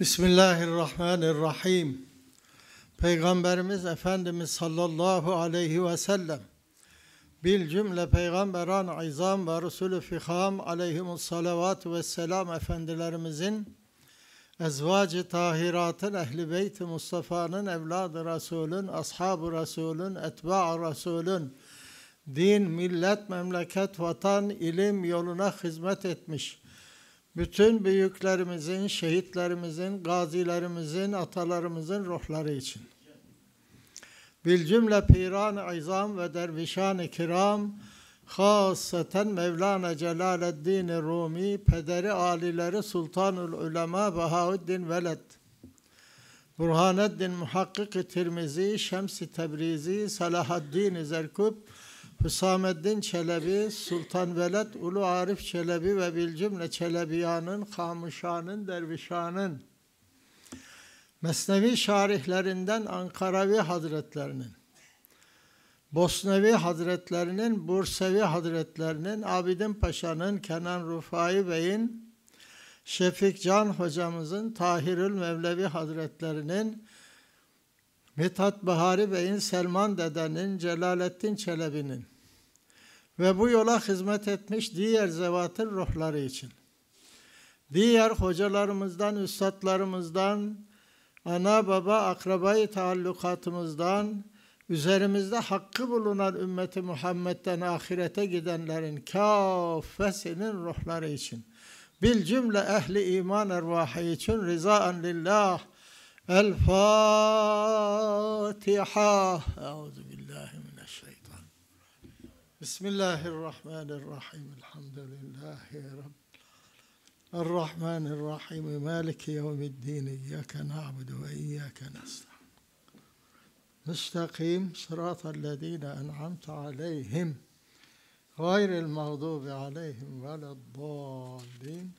Bismillahirrahmanirrahim. Peygamberimiz Efendimiz sallallahu aleyhi ve sellem bil cümle peygamberan izam ve resulü fiham aleyhimus salavat ve selam efendilerimizin ezvacı tahiratın ehli beyt Mustafa'nın evladı Resulün, ashabı Resulün, etba Resulün din, millet, memleket, vatan, ilim yoluna hizmet etmiş bütün büyüklerimizin, şehitlerimizin, gazilerimizin, atalarımızın ruhları için. Bil cümle piran izam ve dervişan-ı kiram, hasaten Mevlana Celaleddin Rumi, pederi alileri Sultanul Ulema Bahauddin Veled, Burhaneddin Muhakkik Tirmizi, Şems-i Tebrizi, Salahaddin Zerkub, Hüsameddin Çelebi, Sultan Veled, Ulu Arif Çelebi ve Bilcümle Çelebiyanın, Kamuşanın, Dervişanın, Mesnevi şarihlerinden Ankaravi Hazretlerinin, Bosnevi Hazretlerinin, Bursevi Hazretlerinin, Abidin Paşa'nın, Kenan Rufai Bey'in, Şefik Can hocamızın, Tahirül Mevlevi Hazretlerinin, Mithat Bahari Bey'in, Selman Dede'nin, Celalettin Çelebi'nin ve bu yola hizmet etmiş diğer zevatın ruhları için. Diğer hocalarımızdan, üstadlarımızdan, ana baba akrabayı taallukatımızdan, üzerimizde hakkı bulunan ümmeti Muhammed'den ahirete gidenlerin kâfesinin ruhları için. Bil cümle ehli iman ervahı için rizaen lillah. الفاتحة. أعوذ بالله من الشيطان بسم الله الرحمن الرحيم. الحمد لله رب الرحمن الرحيم. مالك يوم الدين. إياك نعبد وإياك نستعين. نستقيم صراط الذين أنعمت عليهم. غير المغضوب عليهم ولا الضالين.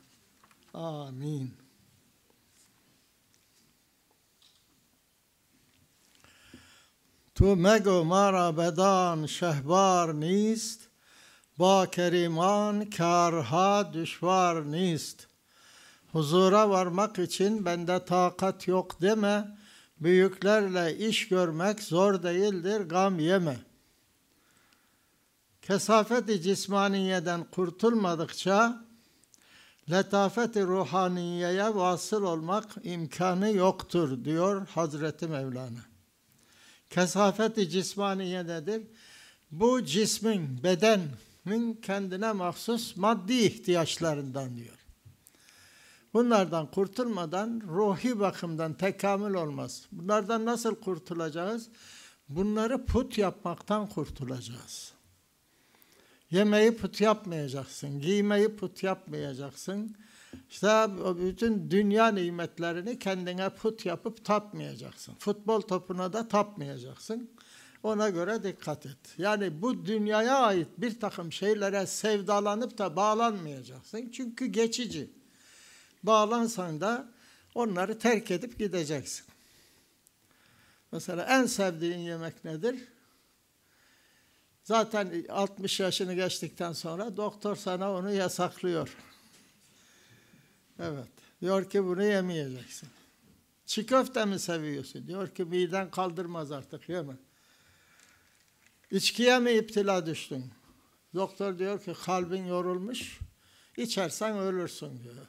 آمين. تو مگو ما را بدان شهوار نیست با keriman karha düşvar نیست Huzura varmak için bende takat yok deme. Büyüklerle iş görmek zor değildir, gam yeme. Kesafeti cismaniyeden kurtulmadıkça letafeti ruhaniyeye vasıl olmak imkanı yoktur diyor Hazreti Mevlana. Kesafeti cismaniye nedir? Bu cismin, bedenin kendine mahsus maddi ihtiyaçlarından diyor. Bunlardan kurtulmadan ruhi bakımdan tekamül olmaz. Bunlardan nasıl kurtulacağız? Bunları put yapmaktan kurtulacağız. Yemeği put yapmayacaksın, giymeyi put yapmayacaksın. İşte bütün dünya nimetlerini kendine put yapıp tapmayacaksın. Futbol topuna da tapmayacaksın. Ona göre dikkat et. Yani bu dünyaya ait bir takım şeylere sevdalanıp da bağlanmayacaksın. Çünkü geçici. Bağlansan da onları terk edip gideceksin. Mesela en sevdiğin yemek nedir? Zaten 60 yaşını geçtikten sonra doktor sana onu yasaklıyor. Evet. Diyor ki bunu yemeyeceksin. Çiğ köfte mi seviyorsun? Diyor ki miden kaldırmaz artık yeme. İçkiye mi iptila düştün? Doktor diyor ki kalbin yorulmuş. İçersen ölürsün diyor.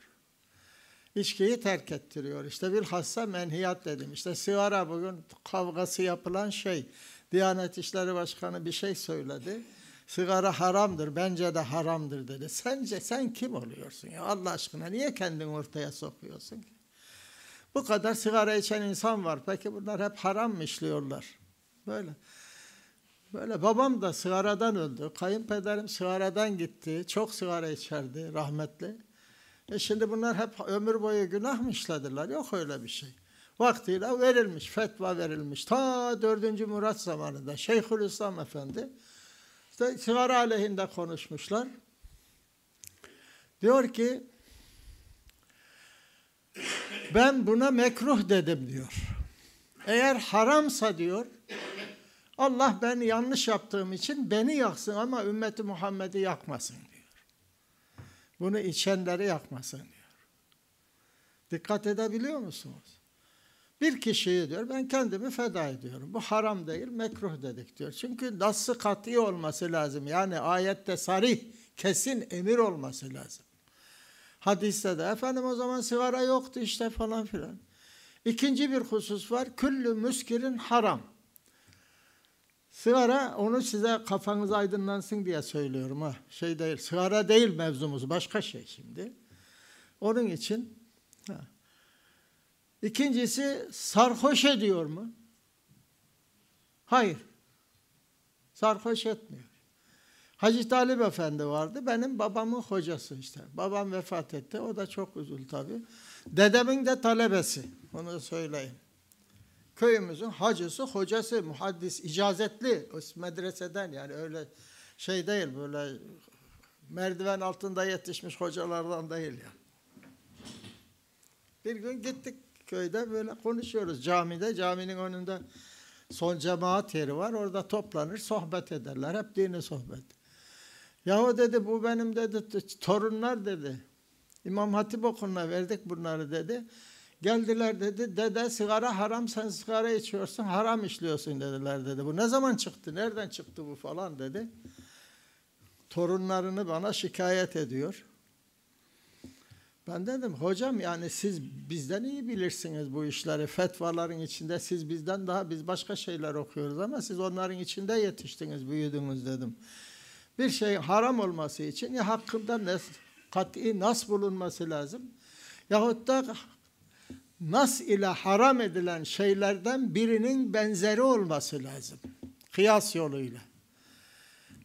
İçkiyi terk ettiriyor. İşte bilhassa menhiyat dedim. İşte sigara bugün kavgası yapılan şey. Diyanet İşleri Başkanı bir şey söyledi. Sigara haramdır, bence de haramdır dedi. Sence sen kim oluyorsun ya Allah aşkına? Niye kendini ortaya sokuyorsun ki? Bu kadar sigara içen insan var. Peki bunlar hep haram mı işliyorlar? Böyle. Böyle babam da sigaradan öldü. Kayınpederim sigaradan gitti. Çok sigara içerdi rahmetli. E şimdi bunlar hep ömür boyu günah mı işlediler? Yok öyle bir şey. Vaktiyle verilmiş, fetva verilmiş. Ta 4. Murat zamanında Şeyhülislam Efendi işte sigara aleyhinde konuşmuşlar. Diyor ki ben buna mekruh dedim diyor. Eğer haramsa diyor Allah ben yanlış yaptığım için beni yaksın ama ümmeti Muhammed'i yakmasın diyor. Bunu içenleri yakmasın diyor. Dikkat edebiliyor musunuz? Bir kişiyi diyor ben kendimi feda ediyorum. Bu haram değil mekruh dedik diyor. Çünkü nasıl kat'i olması lazım. Yani ayette sarih kesin emir olması lazım. Hadiste de efendim o zaman sigara yoktu işte falan filan. İkinci bir husus var. Küllü müskirin haram. Sigara onu size kafanız aydınlansın diye söylüyorum ha. Şey değil. Sigara değil mevzumuz. Başka şey şimdi. Onun için ha. İkincisi sarhoş ediyor mu? Hayır. Sarhoş etmiyor. Hacı Talip Efendi vardı. Benim babamın hocası işte. Babam vefat etti. O da çok üzüldü tabii. Dedemin de talebesi. Onu söyleyeyim. Köyümüzün hacısı, hocası, muhaddis, icazetli. O medreseden yani öyle şey değil böyle merdiven altında yetişmiş hocalardan değil yani. Bir gün gittik köyde böyle konuşuyoruz camide. Caminin önünde son cemaat yeri var. Orada toplanır, sohbet ederler. Hep dini sohbet. Yahu dedi bu benim dedi torunlar dedi. İmam Hatip okuluna verdik bunları dedi. Geldiler dedi dede sigara haram sen sigara içiyorsun haram işliyorsun dediler dedi. Bu ne zaman çıktı nereden çıktı bu falan dedi. Torunlarını bana şikayet ediyor. Ben dedim hocam yani siz bizden iyi bilirsiniz bu işleri. Fetvaların içinde siz bizden daha biz başka şeyler okuyoruz ama siz onların içinde yetiştiniz, büyüdünüz dedim. Bir şey haram olması için ya hakkında nes, kat'i nas bulunması lazım. Yahut da nas ile haram edilen şeylerden birinin benzeri olması lazım. Kıyas yoluyla.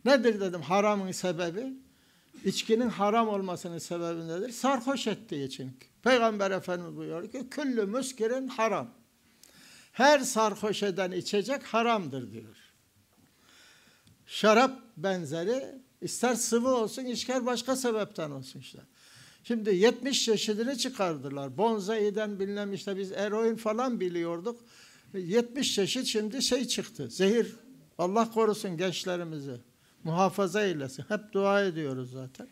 Nedir dedim haramın sebebi? İçkinin haram olmasının sebebi nedir? Sarhoş ettiği için. Peygamber Efendimiz buyuruyor ki küllü müskirin haram. Her sarhoş eden içecek haramdır diyor. Şarap benzeri ister sıvı olsun ister başka sebepten olsun işte. Şimdi 70 çeşidini çıkardılar. Bonzai'den bilmem işte biz eroin falan biliyorduk. 70 çeşit şimdi şey çıktı. Zehir. Allah korusun gençlerimizi. Muhafaza eylesin. Hep dua ediyoruz zaten.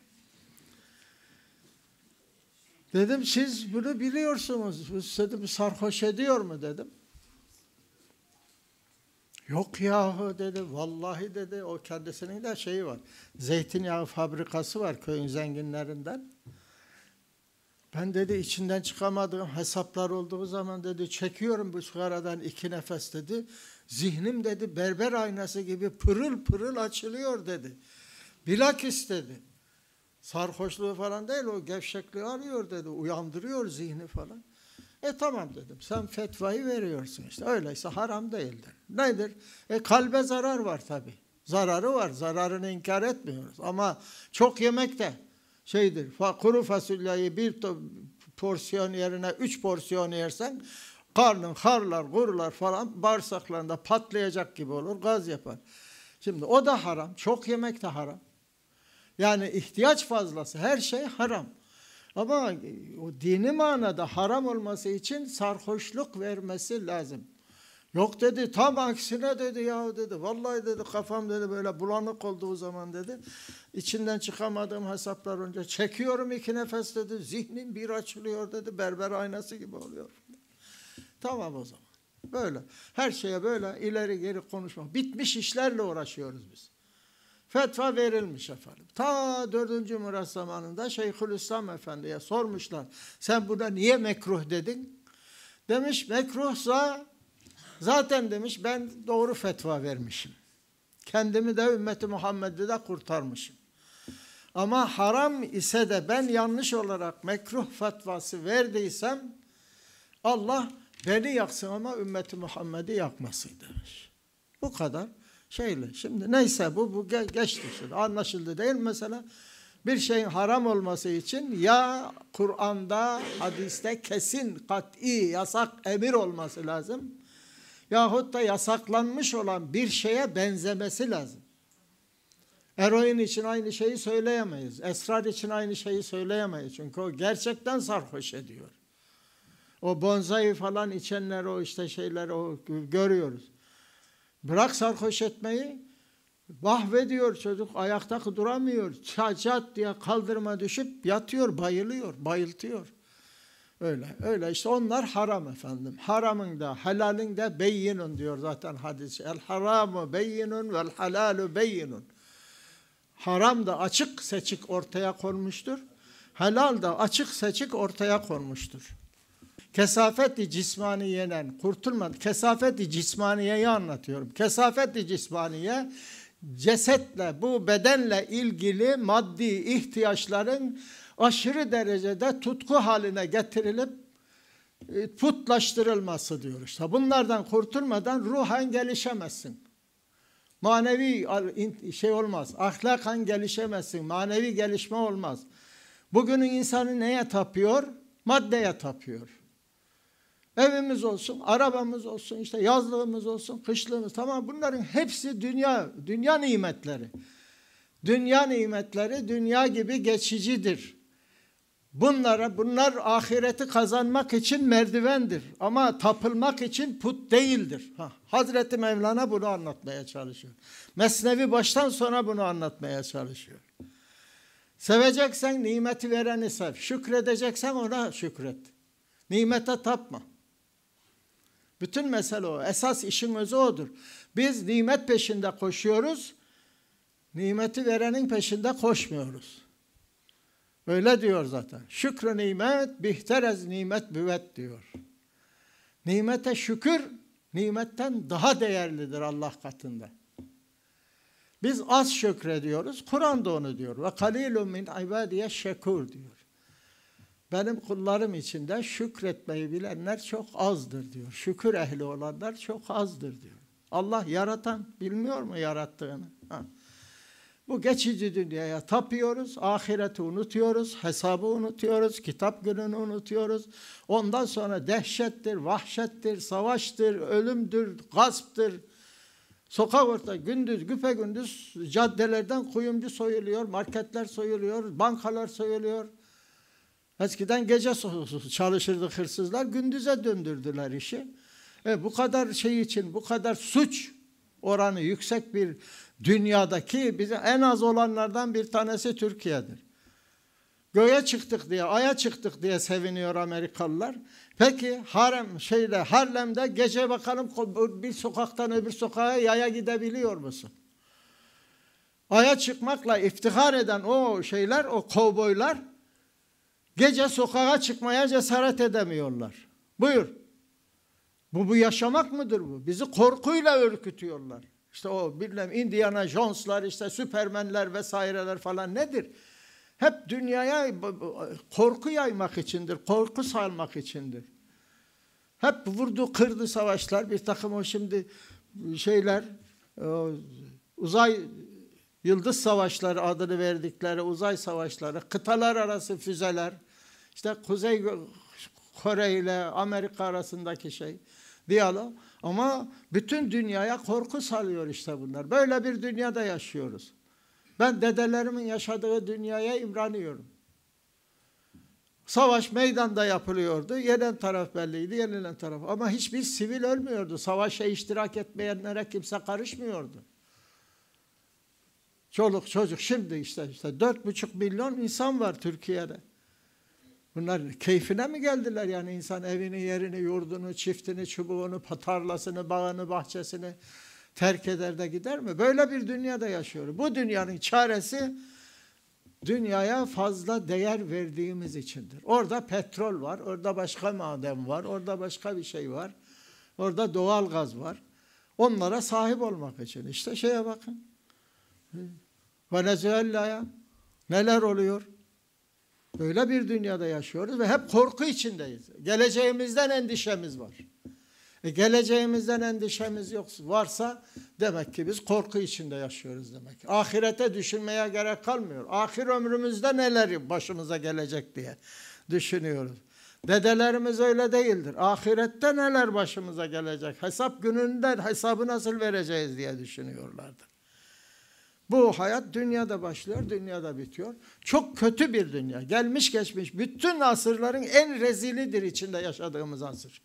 Dedim siz bunu biliyorsunuz. Dedim sarhoş ediyor mu dedim. Yok yahu dedi. Vallahi dedi. O kendisinin de şeyi var. Zeytinyağı fabrikası var köyün zenginlerinden. Ben dedi içinden çıkamadığım hesaplar olduğu zaman dedi çekiyorum bu sigaradan iki nefes dedi. Zihnim dedi berber aynası gibi pırıl pırıl açılıyor dedi. Bilakis dedi. Sarhoşluğu falan değil o gevşekliği arıyor dedi. Uyandırıyor zihni falan. E tamam dedim. Sen fetvayı veriyorsun işte. Öyleyse haram değildir. Nedir? E kalbe zarar var tabi. Zararı var. Zararını inkar etmiyoruz. Ama çok yemek de şeydir. Kuru fasulyeyi bir porsiyon yerine üç porsiyon yersen karnın harlar, gurular falan bağırsaklarında patlayacak gibi olur, gaz yapar. Şimdi o da haram. Çok yemek de haram. Yani ihtiyaç fazlası her şey haram. Ama o dini manada haram olması için sarhoşluk vermesi lazım. Yok dedi tam aksine dedi ya dedi. Vallahi dedi kafam dedi böyle bulanık olduğu zaman dedi. İçinden çıkamadığım hesaplar önce çekiyorum iki nefes dedi. Zihnim bir açılıyor dedi. Berber aynası gibi oluyor. Tamam o zaman. Böyle. Her şeye böyle ileri geri konuşmak. Bitmiş işlerle uğraşıyoruz biz. Fetva verilmiş efendim. Ta 4. Murat zamanında Şeyhülislam Efendi'ye sormuşlar. Sen buna niye mekruh dedin? Demiş mekruhsa zaten demiş ben doğru fetva vermişim. Kendimi de ümmeti Muhammed'i de kurtarmışım. Ama haram ise de ben yanlış olarak mekruh fetvası verdiysem Allah beni yaksın ama ümmeti Muhammed'i yakmasın demiş. Bu kadar şeyle. Şimdi neyse bu, bu geçti şimdi anlaşıldı değil mi mesela? Bir şeyin haram olması için ya Kur'an'da, hadiste kesin, kat'i, yasak, emir olması lazım. Yahut da yasaklanmış olan bir şeye benzemesi lazım. Eroin için aynı şeyi söyleyemeyiz. Esrar için aynı şeyi söyleyemeyiz. Çünkü o gerçekten sarhoş ediyor. O bonzai falan içenler o işte şeyler o görüyoruz. Bırak sarhoş etmeyi. Vahvediyor çocuk ayakta duramıyor. Çat diye kaldırma düşüp yatıyor, bayılıyor, bayıltıyor. Öyle, öyle işte onlar haram efendim. Haramın da helalin de beyinun diyor zaten hadis. El haramu beyinun vel halalu beyinun. Haram da açık seçik ortaya konmuştur. Helal da açık seçik ortaya konmuştur. Kesafeti cismaniyeden kurtulmadı. Kesafeti cismaniyeyi anlatıyorum. Kesafeti cismaniye cesetle, bu bedenle ilgili maddi ihtiyaçların aşırı derecede tutku haline getirilip e, putlaştırılması diyor işte. Bunlardan kurtulmadan ruhen gelişemezsin. Manevi şey olmaz. Ahlakan gelişemezsin. Manevi gelişme olmaz. Bugünün insanı neye tapıyor? Maddeye tapıyor. Evimiz olsun, arabamız olsun, işte yazlığımız olsun, kışlığımız tamam bunların hepsi dünya dünya nimetleri. Dünya nimetleri dünya gibi geçicidir. Bunlara bunlar ahireti kazanmak için merdivendir ama tapılmak için put değildir. Ha, Hazreti Mevlana bunu anlatmaya çalışıyor. Mesnevi baştan sona bunu anlatmaya çalışıyor. Seveceksen nimeti vereni sev. Şükredeceksen ona şükret. Nimete tapma. Bütün mesele o. Esas işin özü odur. Biz nimet peşinde koşuyoruz. Nimeti verenin peşinde koşmuyoruz. Öyle diyor zaten. Şükrü nimet, bihterez nimet büvet diyor. Nimete şükür, nimetten daha değerlidir Allah katında. Biz az şükrediyoruz. Kur'an da onu diyor. Ve kalilun min ibadiye şekur diyor. Benim kullarım içinde şükretmeyi bilenler çok azdır diyor. Şükür ehli olanlar çok azdır diyor. Allah yaratan bilmiyor mu yarattığını? Ha. Bu geçici dünyaya tapıyoruz, ahireti unutuyoruz, hesabı unutuyoruz, kitap gününü unutuyoruz. Ondan sonra dehşettir, vahşettir, savaştır, ölümdür, gasptır. Sokak orta gündüz, güpe gündüz caddelerden kuyumcu soyuluyor, marketler soyuluyor, bankalar soyuluyor. Eskiden gece çalışırdı hırsızlar, gündüze döndürdüler işi. E, bu kadar şey için, bu kadar suç oranı yüksek bir dünyadaki bize en az olanlardan bir tanesi Türkiye'dir. Göğe çıktık diye, aya çıktık diye seviniyor Amerikalılar. Peki harem şeyde Harlem'de gece bakalım bir sokaktan öbür sokağa yaya gidebiliyor musun? Aya çıkmakla iftihar eden o şeyler, o kovboylar gece sokağa çıkmaya cesaret edemiyorlar. Buyur. Bu bu yaşamak mıdır bu? Bizi korkuyla ürkütüyorlar. İşte o bilmem Indiana Jones'lar işte Süpermenler vesaireler falan nedir? Hep dünyaya korku yaymak içindir, korku salmak içindir. Hep vurdu kırdı savaşlar bir takım o şimdi şeyler uzay yıldız savaşları adını verdikleri uzay savaşları, kıtalar arası füzeler, işte Kuzey Kore ile Amerika arasındaki şey, diyalog. Ama bütün dünyaya korku salıyor işte bunlar. Böyle bir dünyada yaşıyoruz. Ben dedelerimin yaşadığı dünyaya imreniyorum. Savaş meydanda yapılıyordu. Yenen taraf belliydi, yenilen taraf. Ama hiçbir sivil ölmüyordu. Savaşa iştirak etmeyenlere kimse karışmıyordu. Çoluk çocuk şimdi işte işte dört buçuk milyon insan var Türkiye'de. Bunlar keyfine mi geldiler yani insan evini, yerini, yurdunu, çiftini, çubuğunu, tarlasını, bağını, bahçesini terk eder de gider mi? Böyle bir dünyada yaşıyor. Bu dünyanın çaresi dünyaya fazla değer verdiğimiz içindir. Orada petrol var, orada başka maden var, orada başka bir şey var. Orada doğal gaz var. Onlara sahip olmak için. İşte şeye bakın. Venezuela'ya neler oluyor? Böyle bir dünyada yaşıyoruz ve hep korku içindeyiz. Geleceğimizden endişemiz var. E geleceğimizden endişemiz yok varsa demek ki biz korku içinde yaşıyoruz demek. Ahirete düşünmeye gerek kalmıyor. Ahir ömrümüzde neler başımıza gelecek diye düşünüyoruz. Dedelerimiz öyle değildir. Ahirette neler başımıza gelecek? Hesap gününde hesabı nasıl vereceğiz diye düşünüyorlardır. Bu hayat dünyada başlıyor, dünyada bitiyor. Çok kötü bir dünya. Gelmiş geçmiş bütün asırların en rezilidir içinde yaşadığımız asır.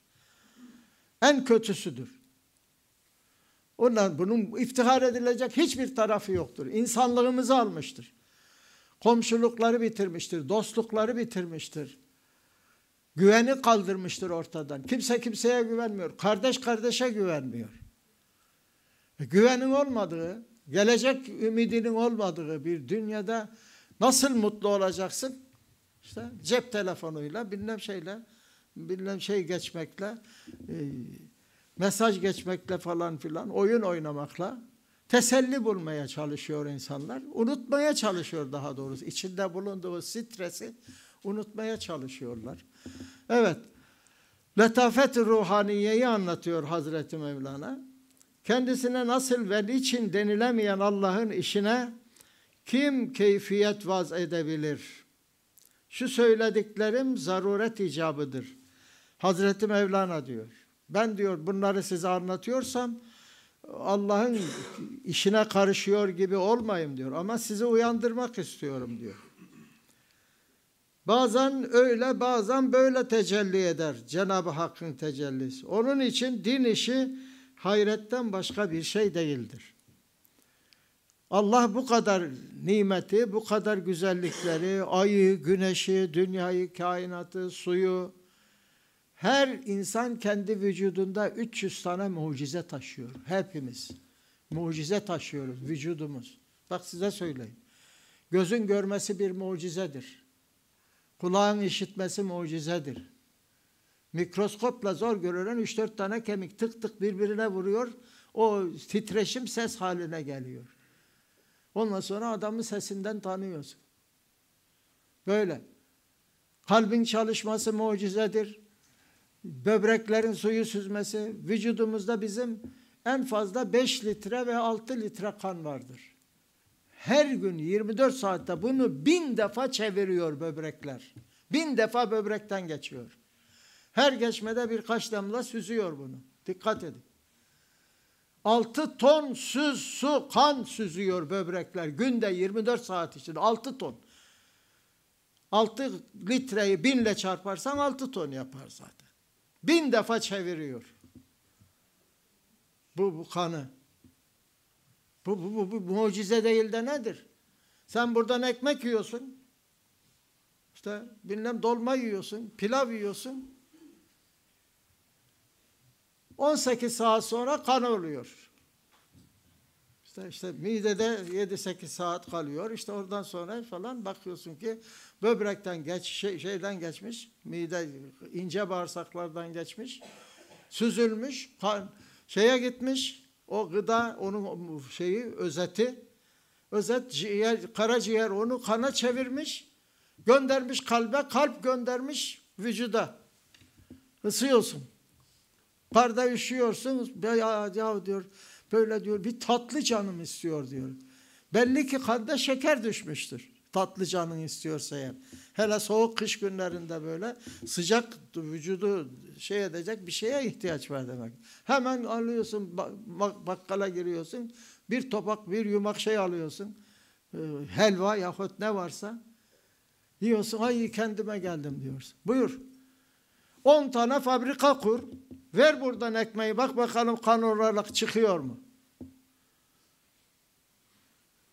En kötüsüdür. Ondan bunun iftihar edilecek hiçbir tarafı yoktur. İnsanlığımızı almıştır. Komşulukları bitirmiştir, dostlukları bitirmiştir. Güveni kaldırmıştır ortadan. Kimse kimseye güvenmiyor. Kardeş kardeşe güvenmiyor. E, güvenin olmadığı, gelecek ümidinin olmadığı bir dünyada nasıl mutlu olacaksın? İşte cep telefonuyla, bilmem şeyle, bilmem şey geçmekle, e, mesaj geçmekle falan filan, oyun oynamakla teselli bulmaya çalışıyor insanlar. Unutmaya çalışıyor daha doğrusu. İçinde bulunduğu stresi unutmaya çalışıyorlar. Evet. Letafet-i ruhaniyeyi anlatıyor Hazreti Mevlana. Kendisine nasıl ve niçin denilemeyen Allah'ın işine kim keyfiyet vaz edebilir? Şu söylediklerim zaruret icabıdır. Hazreti Mevlana diyor. Ben diyor bunları size anlatıyorsam Allah'ın işine karışıyor gibi olmayayım diyor. Ama sizi uyandırmak istiyorum diyor. Bazen öyle bazen böyle tecelli eder Cenab-ı Hakk'ın tecellisi. Onun için din işi hayretten başka bir şey değildir. Allah bu kadar nimeti, bu kadar güzellikleri, ayı, güneşi, dünyayı, kainatı, suyu, her insan kendi vücudunda 300 tane mucize taşıyor. Hepimiz mucize taşıyoruz vücudumuz. Bak size söyleyeyim. Gözün görmesi bir mucizedir. Kulağın işitmesi mucizedir. Mikroskopla zor görülen 3-4 tane kemik tık tık birbirine vuruyor. O titreşim ses haline geliyor. Ondan sonra adamın sesinden tanıyorsun. Böyle. Kalbin çalışması mucizedir. Böbreklerin suyu süzmesi. Vücudumuzda bizim en fazla 5 litre ve 6 litre kan vardır. Her gün 24 saatte bunu bin defa çeviriyor böbrekler. Bin defa böbrekten geçiyor. Her geçmede birkaç damla süzüyor bunu. Dikkat edin. 6 ton süz su kan süzüyor böbrekler günde 24 saat içinde 6 ton. 6 litreyi binle çarparsan 6 ton yapar zaten. Bin defa çeviriyor. Bu, bu kanı. Bu, bu, bu, bu mucize değil de nedir? Sen buradan ekmek yiyorsun. İşte bilmem dolma yiyorsun, pilav yiyorsun. 18 saat sonra kan oluyor. İşte, işte midede 7-8 saat kalıyor. İşte oradan sonra falan bakıyorsun ki böbrekten geç, şey, şeyden geçmiş, mide ince bağırsaklardan geçmiş, süzülmüş, kan, şeye gitmiş, o gıda onun şeyi özeti, özet ciğer, karaciğer onu kana çevirmiş, göndermiş kalbe, kalp göndermiş vücuda. Isıyorsun. Karda üşüyorsun. Ya, ya diyor böyle diyor bir tatlı canım istiyor diyor. Belli ki kanda şeker düşmüştür. Tatlı canın istiyorsa eğer. Hele soğuk kış günlerinde böyle sıcak vücudu şey edecek bir şeye ihtiyaç var demek. Hemen alıyorsun bakkala giriyorsun. Bir topak bir yumak şey alıyorsun. Ee, helva yahut ne varsa. Yiyorsun ay kendime geldim diyorsun. Buyur. 10 tane fabrika kur. Ver buradan ekmeği bak bakalım kan olarak çıkıyor mu?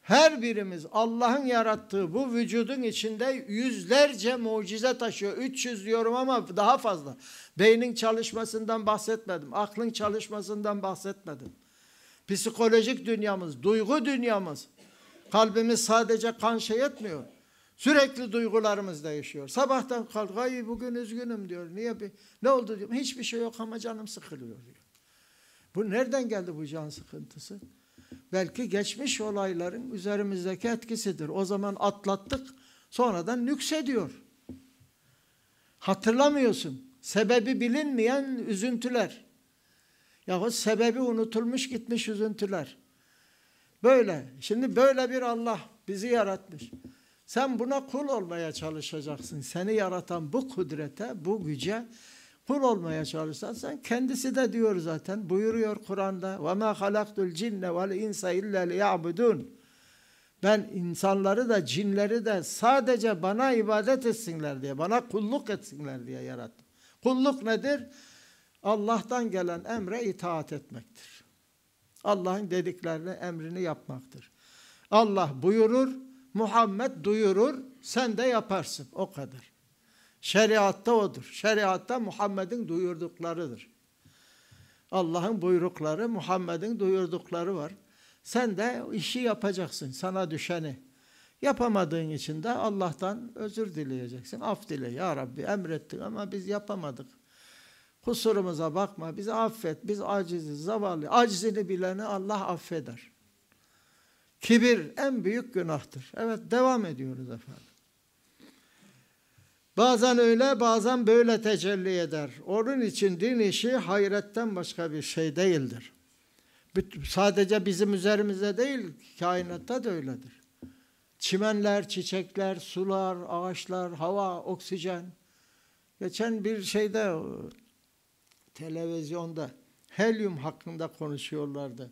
Her birimiz Allah'ın yarattığı bu vücudun içinde yüzlerce mucize taşıyor. 300 diyorum ama daha fazla. Beynin çalışmasından bahsetmedim. Aklın çalışmasından bahsetmedim. Psikolojik dünyamız, duygu dünyamız. Kalbimiz sadece kan şey etmiyor. Sürekli duygularımız değişiyor. Sabahtan kalk, ay bugün üzgünüm diyor. Niye bir, ne oldu diyor. Hiçbir şey yok ama canım sıkılıyor diyor. Bu nereden geldi bu can sıkıntısı? Belki geçmiş olayların üzerimizdeki etkisidir. O zaman atlattık, sonradan nüksediyor. Hatırlamıyorsun. Sebebi bilinmeyen üzüntüler. Yahut sebebi unutulmuş gitmiş üzüntüler. Böyle. Şimdi böyle bir Allah bizi yaratmış. Sen buna kul olmaya çalışacaksın. Seni yaratan bu kudrete, bu güce kul olmaya çalışsan kendisi de diyor zaten buyuruyor Kur'an'da ve ma halaktul cinne vel insa illa liya'budun ben insanları da cinleri de sadece bana ibadet etsinler diye bana kulluk etsinler diye yarattım. Kulluk nedir? Allah'tan gelen emre itaat etmektir. Allah'ın dediklerini emrini yapmaktır. Allah buyurur, Muhammed duyurur, sen de yaparsın o kadar. Şeriatta odur. Şeriatta Muhammed'in duyurduklarıdır. Allah'ın buyrukları, Muhammed'in duyurdukları var. Sen de işi yapacaksın, sana düşeni. Yapamadığın için de Allah'tan özür dileyeceksin. Af dile ya Rabbi emrettin ama biz yapamadık. Kusurumuza bakma, bizi affet, biz aciziz, zavallı. Acizini bileni Allah affeder. Kibir en büyük günahtır. Evet devam ediyoruz efendim. Bazen öyle bazen böyle tecelli eder. Onun için din işi hayretten başka bir şey değildir. Sadece bizim üzerimizde değil, kainatta da öyledir. Çimenler, çiçekler, sular, ağaçlar, hava, oksijen. Geçen bir şeyde televizyonda helyum hakkında konuşuyorlardı.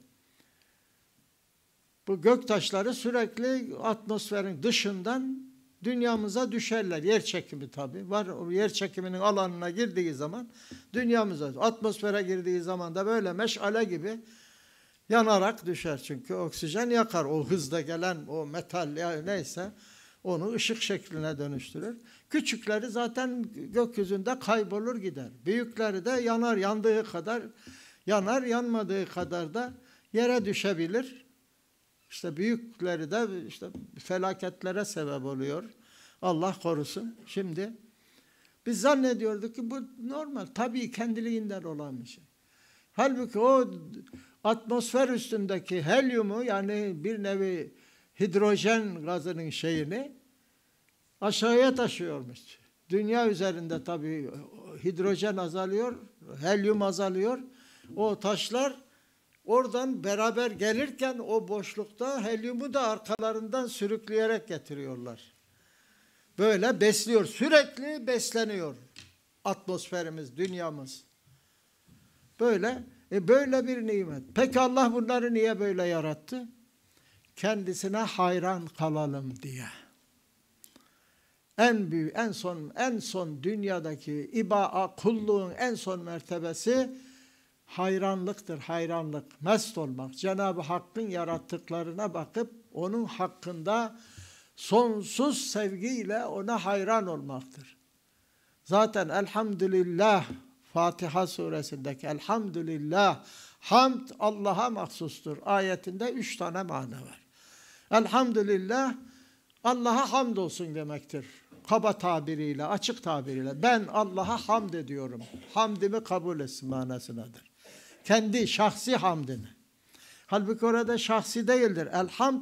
Bu gök taşları sürekli atmosferin dışından dünyamıza düşerler. Yer çekimi tabii. Var o yer çekiminin alanına girdiği zaman dünyamıza atmosfere girdiği zaman da böyle meşale gibi yanarak düşer çünkü oksijen yakar. O hızda gelen o metal ya neyse onu ışık şekline dönüştürür. Küçükleri zaten gökyüzünde kaybolur gider. Büyükleri de yanar yandığı kadar yanar yanmadığı kadar da yere düşebilir. İşte büyükleri de işte felaketlere sebep oluyor. Allah korusun. Şimdi biz zannediyorduk ki bu normal. Tabii kendiliğinden olan bir şey. Halbuki o atmosfer üstündeki helyumu yani bir nevi hidrojen gazının şeyini aşağıya taşıyormuş. Dünya üzerinde tabii hidrojen azalıyor, helyum azalıyor. O taşlar oradan beraber gelirken o boşlukta helyumu da arkalarından sürükleyerek getiriyorlar. Böyle besliyor, sürekli besleniyor atmosferimiz, dünyamız. Böyle, e böyle bir nimet. Peki Allah bunları niye böyle yarattı? Kendisine hayran kalalım diye. En büyük, en son, en son dünyadaki iba, kulluğun en son mertebesi hayranlıktır, hayranlık, mest olmak. Cenab-ı Hakk'ın yarattıklarına bakıp onun hakkında sonsuz sevgiyle ona hayran olmaktır. Zaten elhamdülillah Fatiha suresindeki elhamdülillah hamd Allah'a mahsustur. Ayetinde üç tane mana var. Elhamdülillah Allah'a hamd olsun demektir. Kaba tabiriyle, açık tabiriyle. Ben Allah'a hamd ediyorum. Hamdimi kabul etsin manasındadır. Kendi şahsi hamdini. Halbuki orada şahsi değildir. Elhamd,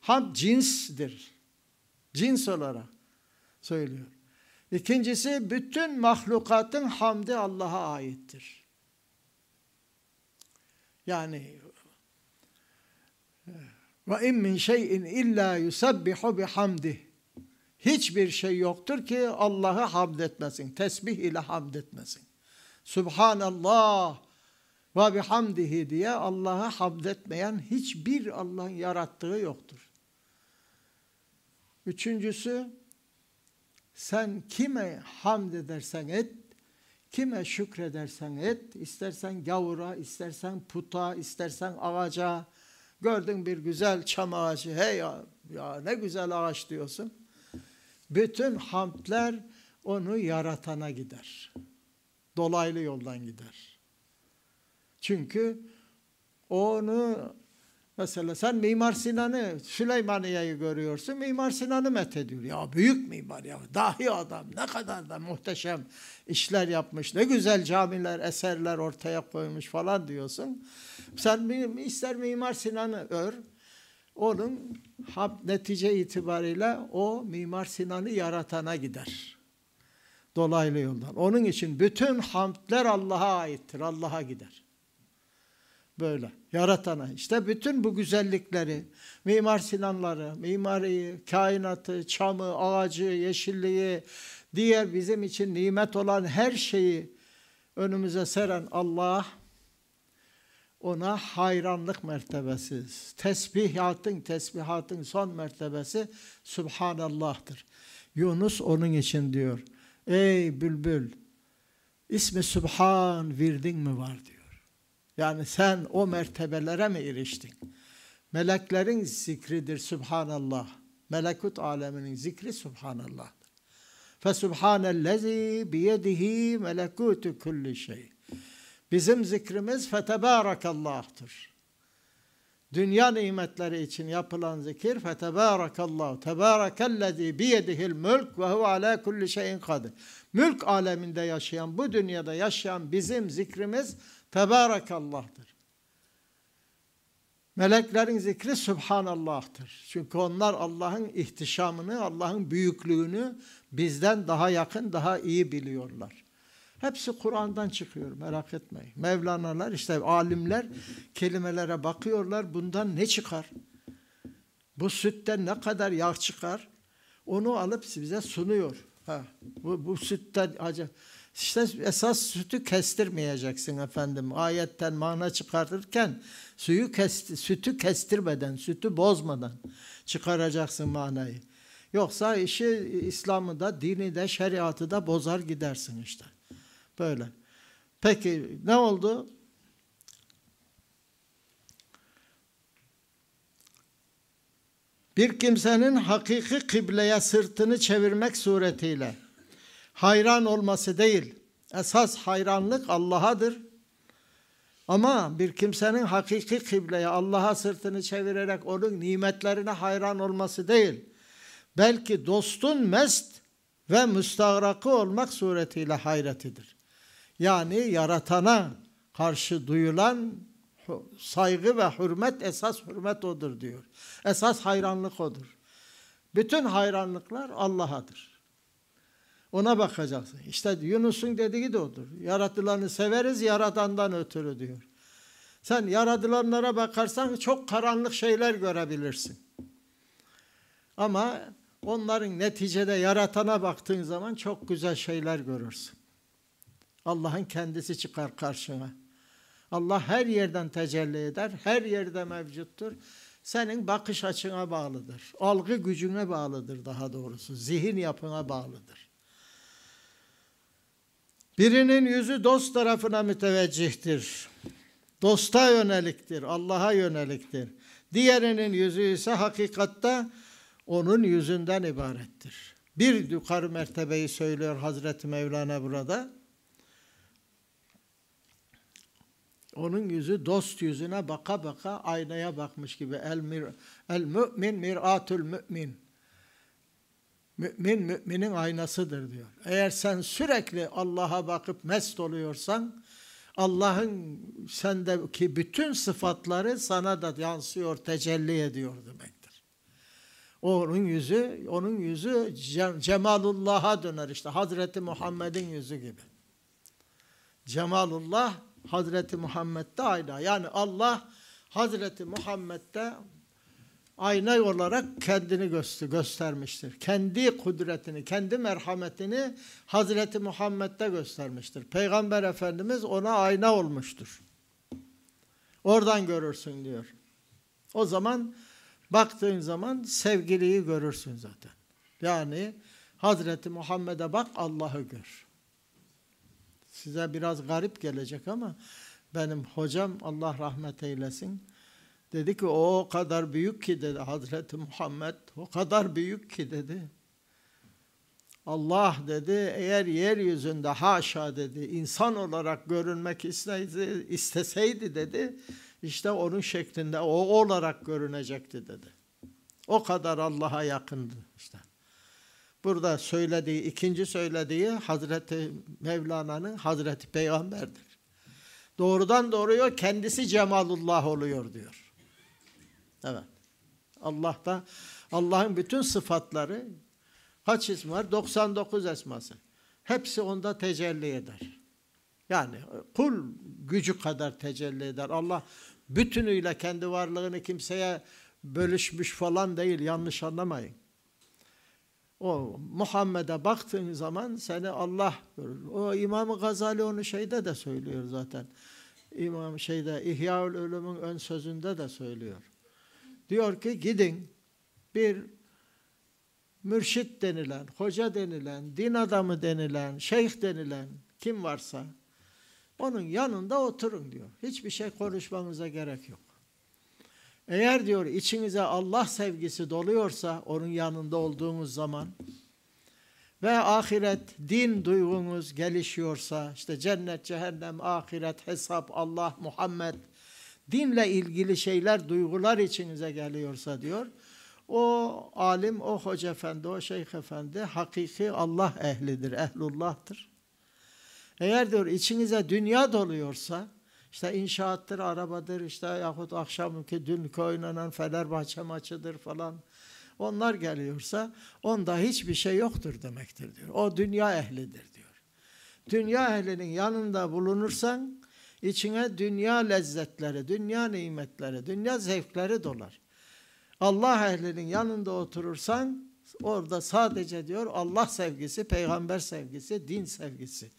hamd cinsdir. Cins olarak söylüyor. İkincisi bütün mahlukatın hamdi Allah'a aittir. Yani ve in min şeyin illa yusabbihu bihamdi. Hiçbir şey yoktur ki Allah'ı hamd etmesin. Tesbih ile hamd etmesin. Subhanallah ve bihamdihi diye Allah'a hamd etmeyen hiçbir Allah'ın yarattığı yoktur. Üçüncüsü sen kime hamd edersen et, kime şükredersen et, istersen gavura, istersen puta, istersen ağaca, gördün bir güzel çam ağacı, hey ya, ya ne güzel ağaç diyorsun. Bütün hamdler onu yaratana gider. Dolaylı yoldan gider. Çünkü onu Mesela sen Mimar Sinan'ı, Süleymaniye'yi görüyorsun, Mimar Sinan'ı methediyor. Ya büyük mimar ya, dahi adam, ne kadar da muhteşem işler yapmış, ne güzel camiler, eserler ortaya koymuş falan diyorsun. Sen ister Mimar Sinan'ı ör, onun netice itibariyle o Mimar Sinan'ı yaratana gider. Dolaylı yoldan. Onun için bütün hamdler Allah'a aittir, Allah'a gider. Böyle yaratana işte bütün bu güzellikleri, Mimar Sinanları, mimariyi, kainatı, çamı, ağacı, yeşilliği, diğer bizim için nimet olan her şeyi önümüze seren Allah ona hayranlık mertebesi, tesbihatın, tesbihatın son mertebesi Subhanallah'tır. Yunus onun için diyor. Ey bülbül, ismi Subhan virdin mi var diyor. Yani sen o mertebelere mi eriştin? Meleklerin zikridir Subhanallah. Melekut aleminin zikri Subhanallah'tır. Fesubhanellezi biyedihi melekutu kulli şey. Bizim zikrimiz fetebârakallah'tır. Dünya nimetleri için yapılan zikir fetebârakallahu tebârakellezî biyedihil mülk ve huve alâ kulli şeyin kadir. Mülk aleminde yaşayan, bu dünyada yaşayan bizim zikrimiz tebârakallah'tır. Meleklerin zikri Subhanallah'tır. Çünkü onlar Allah'ın ihtişamını, Allah'ın büyüklüğünü bizden daha yakın, daha iyi biliyorlar. Hepsi Kur'an'dan çıkıyor merak etmeyin. Mevlana'lar işte alimler kelimelere bakıyorlar bundan ne çıkar? Bu sütten ne kadar yağ çıkar? Onu alıp bize sunuyor. Ha, bu, bu sütten acaba işte esas sütü kestirmeyeceksin efendim. Ayetten mana çıkartırken suyu kesti, sütü kestirmeden, sütü bozmadan çıkaracaksın manayı. Yoksa işi İslam'ı da, dini de, şeriatı da bozar gidersin işte. Böyle. Peki ne oldu? Bir kimsenin hakiki kıbleye sırtını çevirmek suretiyle hayran olması değil. Esas hayranlık Allah'adır. Ama bir kimsenin hakiki kıbleye Allah'a sırtını çevirerek onun nimetlerine hayran olması değil. Belki dostun mest ve müstahrakı olmak suretiyle hayretidir. Yani yaratana karşı duyulan saygı ve hürmet esas hürmet odur diyor. Esas hayranlık odur. Bütün hayranlıklar Allah'adır. Ona bakacaksın. İşte Yunus'un dediği de odur. Yaratılanı severiz yaratandan ötürü diyor. Sen yaratılanlara bakarsan çok karanlık şeyler görebilirsin. Ama onların neticede yaratana baktığın zaman çok güzel şeyler görürsün. Allah'ın kendisi çıkar karşına. Allah her yerden tecelli eder, her yerde mevcuttur. Senin bakış açına bağlıdır. Algı gücüne bağlıdır daha doğrusu. Zihin yapına bağlıdır. Birinin yüzü dost tarafına müteveccihtir. Dosta yöneliktir, Allah'a yöneliktir. Diğerinin yüzü ise hakikatte onun yüzünden ibarettir. Bir yukarı mertebeyi söylüyor Hazreti Mevlana burada. Onun yüzü dost yüzüne baka baka aynaya bakmış gibi. El, mir, el mümin miratül mümin. Mümin müminin aynasıdır diyor. Eğer sen sürekli Allah'a bakıp mest oluyorsan Allah'ın sendeki bütün sıfatları sana da yansıyor, tecelli ediyor demektir. Onun yüzü, onun yüzü Cemalullah'a döner işte. Hazreti Muhammed'in yüzü gibi. Cemalullah Hazreti Muhammed'de ayna. Yani Allah Hazreti Muhammed'de ayna olarak kendini göstermiştir. Kendi kudretini, kendi merhametini Hazreti Muhammed'de göstermiştir. Peygamber Efendimiz ona ayna olmuştur. Oradan görürsün diyor. O zaman baktığın zaman sevgiliyi görürsün zaten. Yani Hazreti Muhammed'e bak Allah'ı gör. Size biraz garip gelecek ama benim hocam Allah rahmet eylesin Dedi ki o kadar büyük ki dedi Hazreti Muhammed o kadar büyük ki dedi. Allah dedi eğer yeryüzünde haşa dedi insan olarak görünmek isteseydi, isteseydi dedi işte onun şeklinde o olarak görünecekti dedi. O kadar Allah'a yakındı işte. Burada söylediği ikinci söylediği Hazreti Mevlana'nın Hazreti Peygamber'dir. Doğrudan doğruya kendisi Cemalullah oluyor diyor. Evet. Allah'ta Allah'ın bütün sıfatları kaç ismi var? 99 esması. Hepsi onda tecelli eder. Yani kul gücü kadar tecelli eder. Allah bütünüyle kendi varlığını kimseye bölüşmüş falan değil. Yanlış anlamayın. O Muhammed'e baktığın zaman seni Allah görür. O İmam Gazali onu şeyde de söylüyor zaten. İmam şeyde İhyaül Ölüm'ün ön sözünde de söylüyor. Diyor ki gidin bir mürşit denilen, hoca denilen, din adamı denilen, şeyh denilen kim varsa onun yanında oturun diyor. Hiçbir şey konuşmanıza gerek yok. Eğer diyor içinize Allah sevgisi doluyorsa onun yanında olduğunuz zaman ve ahiret, din duygunuz gelişiyorsa, işte cennet, cehennem, ahiret, hesap, Allah, Muhammed, dinle ilgili şeyler, duygular içinize geliyorsa diyor, o alim, o hoca efendi, o şeyh efendi hakiki Allah ehlidir, ehlullah'tır. Eğer diyor içinize dünya doluyorsa, işte inşaattır, arabadır, işte yahut akşamki dün oynanan Fenerbahçe maçıdır falan, onlar geliyorsa onda hiçbir şey yoktur demektir diyor. O dünya ehlidir diyor. Dünya ehlinin yanında bulunursan içine dünya lezzetleri, dünya nimetleri, dünya zevkleri dolar. Allah ehlinin yanında oturursan orada sadece diyor Allah sevgisi, peygamber sevgisi, din sevgisi,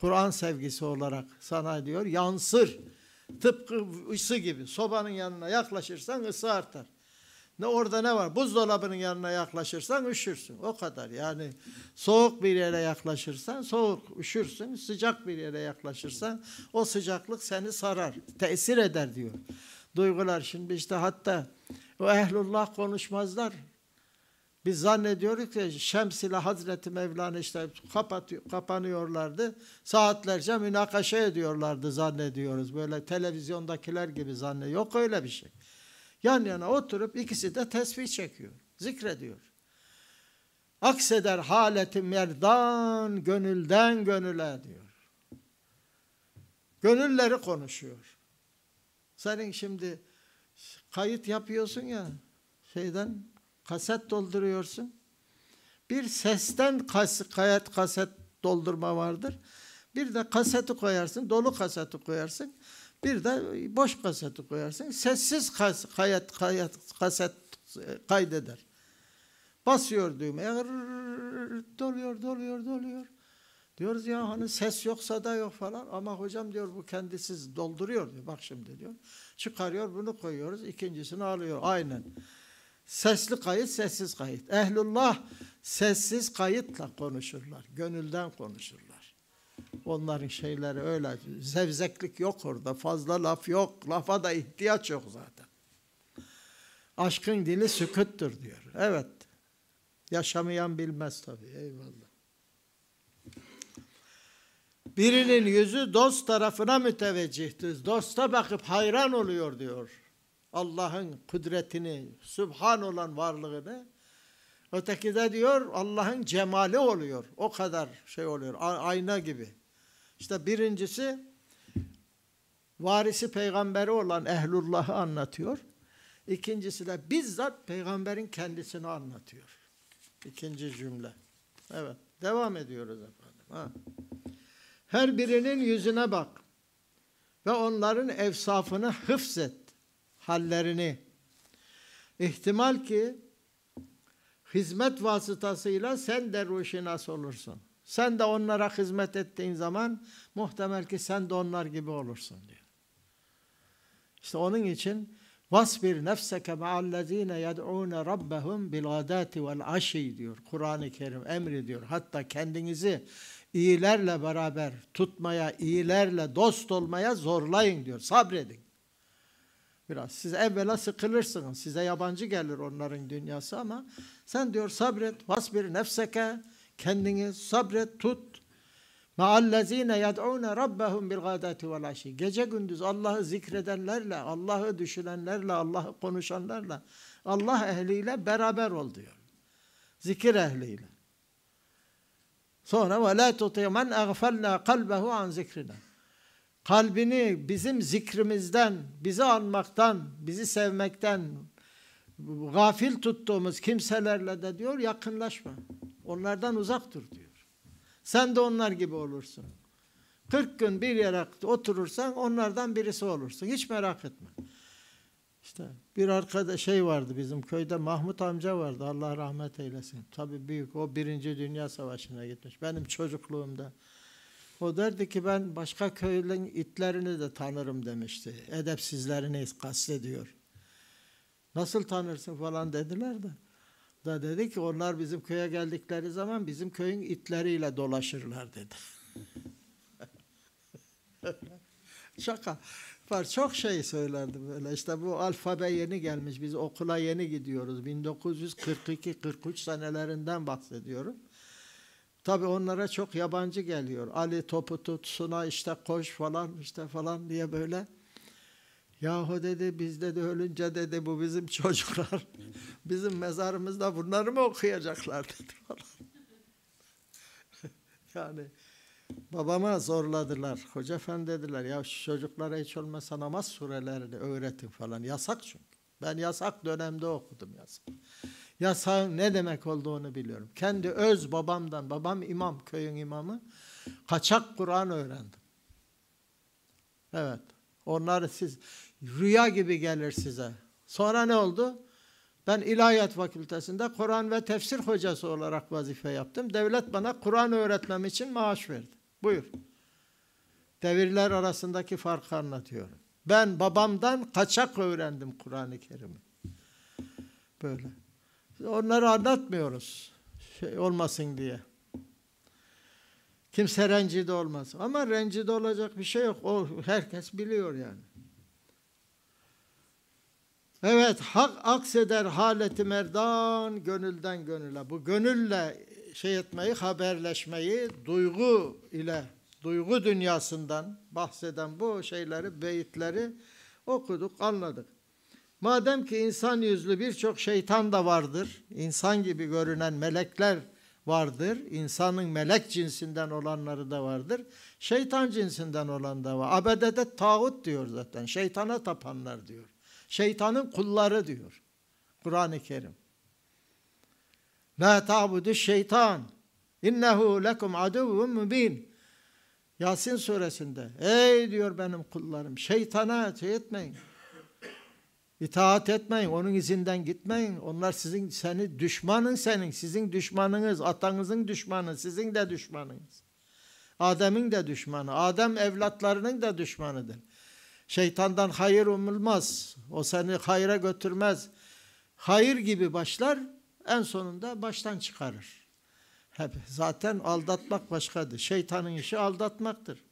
Kur'an sevgisi olarak sana diyor yansır. Tıpkı ısı gibi sobanın yanına yaklaşırsan ısı artar. Ne orada ne var? Buzdolabının yanına yaklaşırsan üşürsün. O kadar. Yani soğuk bir yere yaklaşırsan soğuk üşürsün. Sıcak bir yere yaklaşırsan o sıcaklık seni sarar. Tesir eder diyor. Duygular şimdi işte hatta o ehlullah konuşmazlar. Biz zannediyoruz ki Şems ile Hazreti Mevlana işte kapatıyor, kapanıyorlardı. Saatlerce münakaşa ediyorlardı zannediyoruz. Böyle televizyondakiler gibi zannediyor. Yok öyle bir şey. Yan yana oturup ikisi de tesbih çekiyor. Zikrediyor. Akseder haleti merdan gönülden gönüle diyor. Gönülleri konuşuyor. Senin şimdi kayıt yapıyorsun ya şeyden kaset dolduruyorsun. Bir sesten kas, kayıt kaset doldurma vardır. Bir de kaseti koyarsın, dolu kaseti koyarsın. Bir de boş kaseti koyarsın. Sessiz kas, kayıt, kayıt, kaset kaydeder. Basıyor düğmeye. Doluyor, doluyor, doluyor. Diyoruz ya hani ses yoksa da yok falan ama hocam diyor bu kendisiz dolduruyor diyor. Bak şimdi diyor. Çıkarıyor bunu koyuyoruz ikincisini alıyor aynen. Sesli kayıt sessiz kayıt. Ehlullah sessiz kayıtla konuşurlar. Gönülden konuşurlar. Onların şeyleri öyle. Zevzeklik yok orada. Fazla laf yok. Lafa da ihtiyaç yok zaten. Aşkın dili süküttür diyor. Evet. Yaşamayan bilmez tabii. Eyvallah. Birinin yüzü dost tarafına müteveccihtir. Dosta bakıp hayran oluyor diyor. Allah'ın kudretini, sübhan olan varlığını. Öteki de diyor Allah'ın cemali oluyor. O kadar şey oluyor. Ayna gibi. İşte birincisi varisi peygamberi olan ehlullah'ı anlatıyor. İkincisi de bizzat peygamberin kendisini anlatıyor. İkinci cümle. Evet. Devam ediyoruz efendim. Ha. Her birinin yüzüne bak ve onların evsafını hıfzet, hallerini. İhtimal ki hizmet vasıtasıyla sen de ruhşinas olursun. Sen de onlara hizmet ettiğin zaman muhtemel ki sen de onlar gibi olursun diyor. İşte onun için Vasbir nefseke ma'allezine yed'ûne rabbehum bil gadati vel aşi diyor. Kur'an-ı Kerim emrediyor. Hatta kendinizi iyilerle beraber tutmaya, iyilerle dost olmaya zorlayın diyor. Sabredin. Biraz. Siz evvela sıkılırsınız. Size yabancı gelir onların dünyası ama sen diyor sabret. Vasbir nefseke kendini sabret, tut. Ma'allezine yed'ûne rabbehum bil gâdâti vel aşî. Gece gündüz Allah'ı zikredenlerle, Allah'ı düşünenlerle, Allah'ı konuşanlarla, Allah ehliyle beraber ol diyor. Zikir ehliyle. Sonra ve la tuti men aghfalna kalbehu an zikrina. Kalbini bizim zikrimizden, bizi anmaktan, bizi sevmekten gafil tuttuğumuz kimselerle de diyor yakınlaşma. Onlardan uzak dur diyor. Sen de onlar gibi olursun. 40 gün bir yere oturursan onlardan birisi olursun. Hiç merak etme. İşte bir arkada şey vardı bizim köyde Mahmut amca vardı Allah rahmet eylesin. Tabii büyük o birinci dünya savaşına gitmiş. Benim çocukluğumda. O derdi ki ben başka köylerin itlerini de tanırım demişti. Edepsizlerini kastediyor. Nasıl tanırsın falan dediler de. Da dedi ki onlar bizim köye geldikleri zaman bizim köyün itleriyle dolaşırlar dedi. Şaka. Var çok şey söylerdi böyle. İşte bu alfabe yeni gelmiş. Biz okula yeni gidiyoruz. 1942-43 senelerinden bahsediyorum. Tabi onlara çok yabancı geliyor. Ali topu tutsuna işte koş falan işte falan diye böyle. Yahu dedi bizde de ölünce dedi bu bizim çocuklar. Bizim mezarımızda bunları mı okuyacaklar dedi falan. yani babama zorladılar. Hoca efendi dediler ya şu çocuklara hiç olmasa namaz surelerini öğretin falan. Yasak çünkü. Ben yasak dönemde okudum yasak. Yasağın ne demek olduğunu biliyorum. Kendi öz babamdan, babam imam, köyün imamı, kaçak Kur'an öğrendim. Evet. Onları siz rüya gibi gelir size. Sonra ne oldu? Ben İlahiyat Fakültesinde Kur'an ve tefsir hocası olarak vazife yaptım. Devlet bana Kur'an öğretmem için maaş verdi. Buyur. Devirler arasındaki farkı anlatıyorum. Ben babamdan kaçak öğrendim Kur'an-ı Kerim'i. Böyle. Onları anlatmıyoruz. Şey olmasın diye. Kimse rencide olmasın. Ama rencide olacak bir şey yok. O herkes biliyor yani. Evet, hak akseder haleti merdan gönülden gönüle. Bu gönülle şey etmeyi, haberleşmeyi duygu ile, duygu dünyasından bahseden bu şeyleri, beyitleri okuduk, anladık. Madem ki insan yüzlü birçok şeytan da vardır, insan gibi görünen melekler vardır, insanın melek cinsinden olanları da vardır, şeytan cinsinden olan da var. Abedede tağut diyor zaten, şeytana tapanlar diyor. Şeytanın kulları diyor Kur'an-ı Kerim. La ta'budu şeytan innehu lekum aduvun mubin. Yasin suresinde ey diyor benim kullarım şeytana şey etmeyin. İtaat etmeyin, onun izinden gitmeyin. Onlar sizin seni düşmanın senin, sizin düşmanınız, atanızın düşmanı, sizin de düşmanınız. Adem'in de düşmanı, Adem evlatlarının da düşmanıdır. Şeytandan hayır umulmaz. O seni hayra götürmez. Hayır gibi başlar, en sonunda baştan çıkarır. Hep zaten aldatmak başkadır. Şeytanın işi aldatmaktır.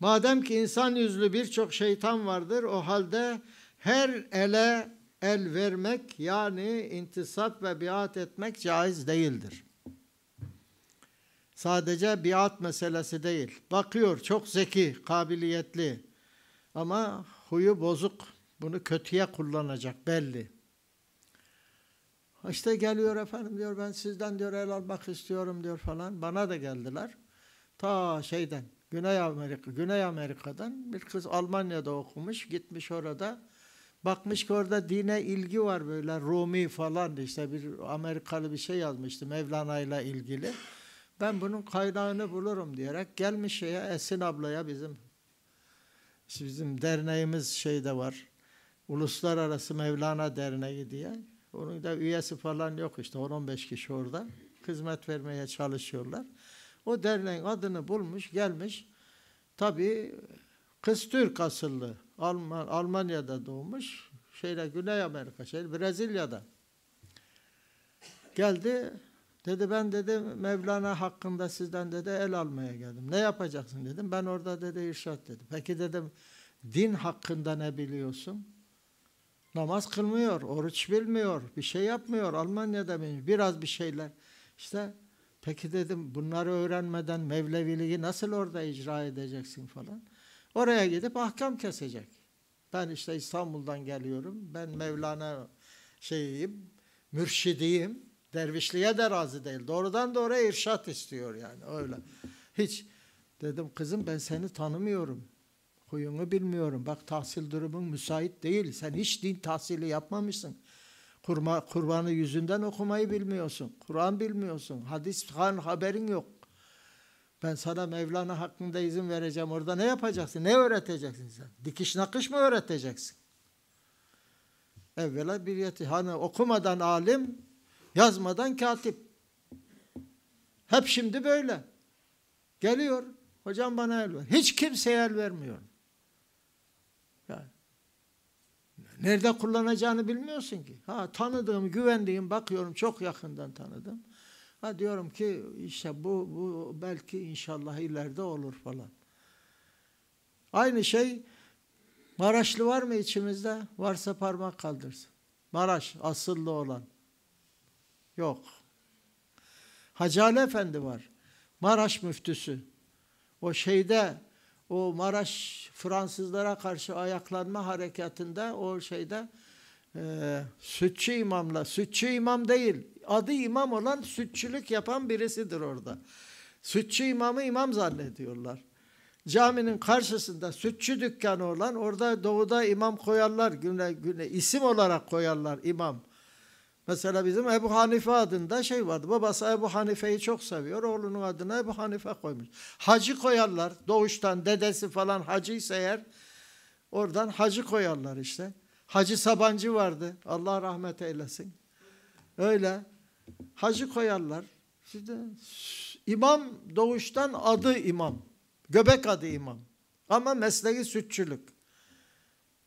Madem ki insan yüzlü birçok şeytan vardır, o halde her ele el vermek yani intisap ve biat etmek caiz değildir. Sadece biat meselesi değil. Bakıyor çok zeki, kabiliyetli ama huyu bozuk. Bunu kötüye kullanacak belli. İşte geliyor efendim diyor ben sizden diyor el almak istiyorum diyor falan. Bana da geldiler. Ta şeyden Güney Amerika, Güney Amerika'dan bir kız Almanya'da okumuş, gitmiş orada Bakmış ki orada dine ilgi var böyle Rumi falan işte bir Amerikalı bir şey yazmıştı Mevlana ile ilgili. Ben bunun kaynağını bulurum diyerek gelmiş şeye Esin ablaya bizim bizim derneğimiz şeyde var. Uluslararası Mevlana Derneği diye. Onun da üyesi falan yok işte 10-15 kişi orada. Hizmet vermeye çalışıyorlar. O derneğin adını bulmuş gelmiş. Tabii kız Türk asıllı. Alman, Almanya'da doğmuş. Şeyle Güney Amerika, şey Brezilya'da. Geldi. Dedi ben dedi Mevlana hakkında sizden dedi el almaya geldim. Ne yapacaksın dedim. Ben orada dedi irşat dedim. Peki dedim din hakkında ne biliyorsun? Namaz kılmıyor, oruç bilmiyor, bir şey yapmıyor. Almanya'da bilmiyor. Biraz bir şeyler. İşte peki dedim bunları öğrenmeden Mevleviliği nasıl orada icra edeceksin falan. Oraya gidip ahkam kesecek. Ben işte İstanbul'dan geliyorum. Ben Mevlana şeyiyim, mürşidiyim. Dervişliğe de razı değil. Doğrudan doğruya irşat istiyor yani öyle. Hiç dedim kızım ben seni tanımıyorum. Huyunu bilmiyorum. Bak tahsil durumun müsait değil. Sen hiç din tahsili yapmamışsın. Kurma, kurbanı yüzünden okumayı bilmiyorsun. Kur'an bilmiyorsun. Hadis haberin yok. Ben sana Mevlana hakkında izin vereceğim. Orada ne yapacaksın? Ne öğreteceksin sen? Dikiş nakış mı öğreteceksin? Evvela bir yeti. Hani okumadan alim, yazmadan katip. Hep şimdi böyle. Geliyor. Hocam bana el ver. Hiç kimseye el vermiyor. Nerede kullanacağını bilmiyorsun ki. Ha tanıdığım, güvendiğim, bakıyorum çok yakından tanıdım. Ha diyorum ki işte bu, bu belki inşallah ileride olur falan. Aynı şey Maraşlı var mı içimizde? Varsa parmak kaldırsın. Maraş asıllı olan. Yok. Hacı Ali Efendi var. Maraş müftüsü. O şeyde o Maraş Fransızlara karşı ayaklanma harekatında o şeyde e, sütçü imamla, sütçü imam değil, adı imam olan sütçülük yapan birisidir orada. Sütçü imamı imam zannediyorlar. Caminin karşısında sütçü dükkanı olan orada doğuda imam koyarlar güne güne isim olarak koyarlar imam. Mesela bizim Ebu Hanife adında şey vardı. Babası Ebu Hanife'yi çok seviyor. Oğlunun adına Ebu Hanife koymuş. Hacı koyarlar. Doğuştan dedesi falan hacıysa eğer oradan hacı koyarlar işte. Hacı Sabancı vardı. Allah rahmet eylesin. Öyle. Hacı koyarlar. İşte, imam doğuştan adı imam. Göbek adı imam. Ama mesleği sütçülük.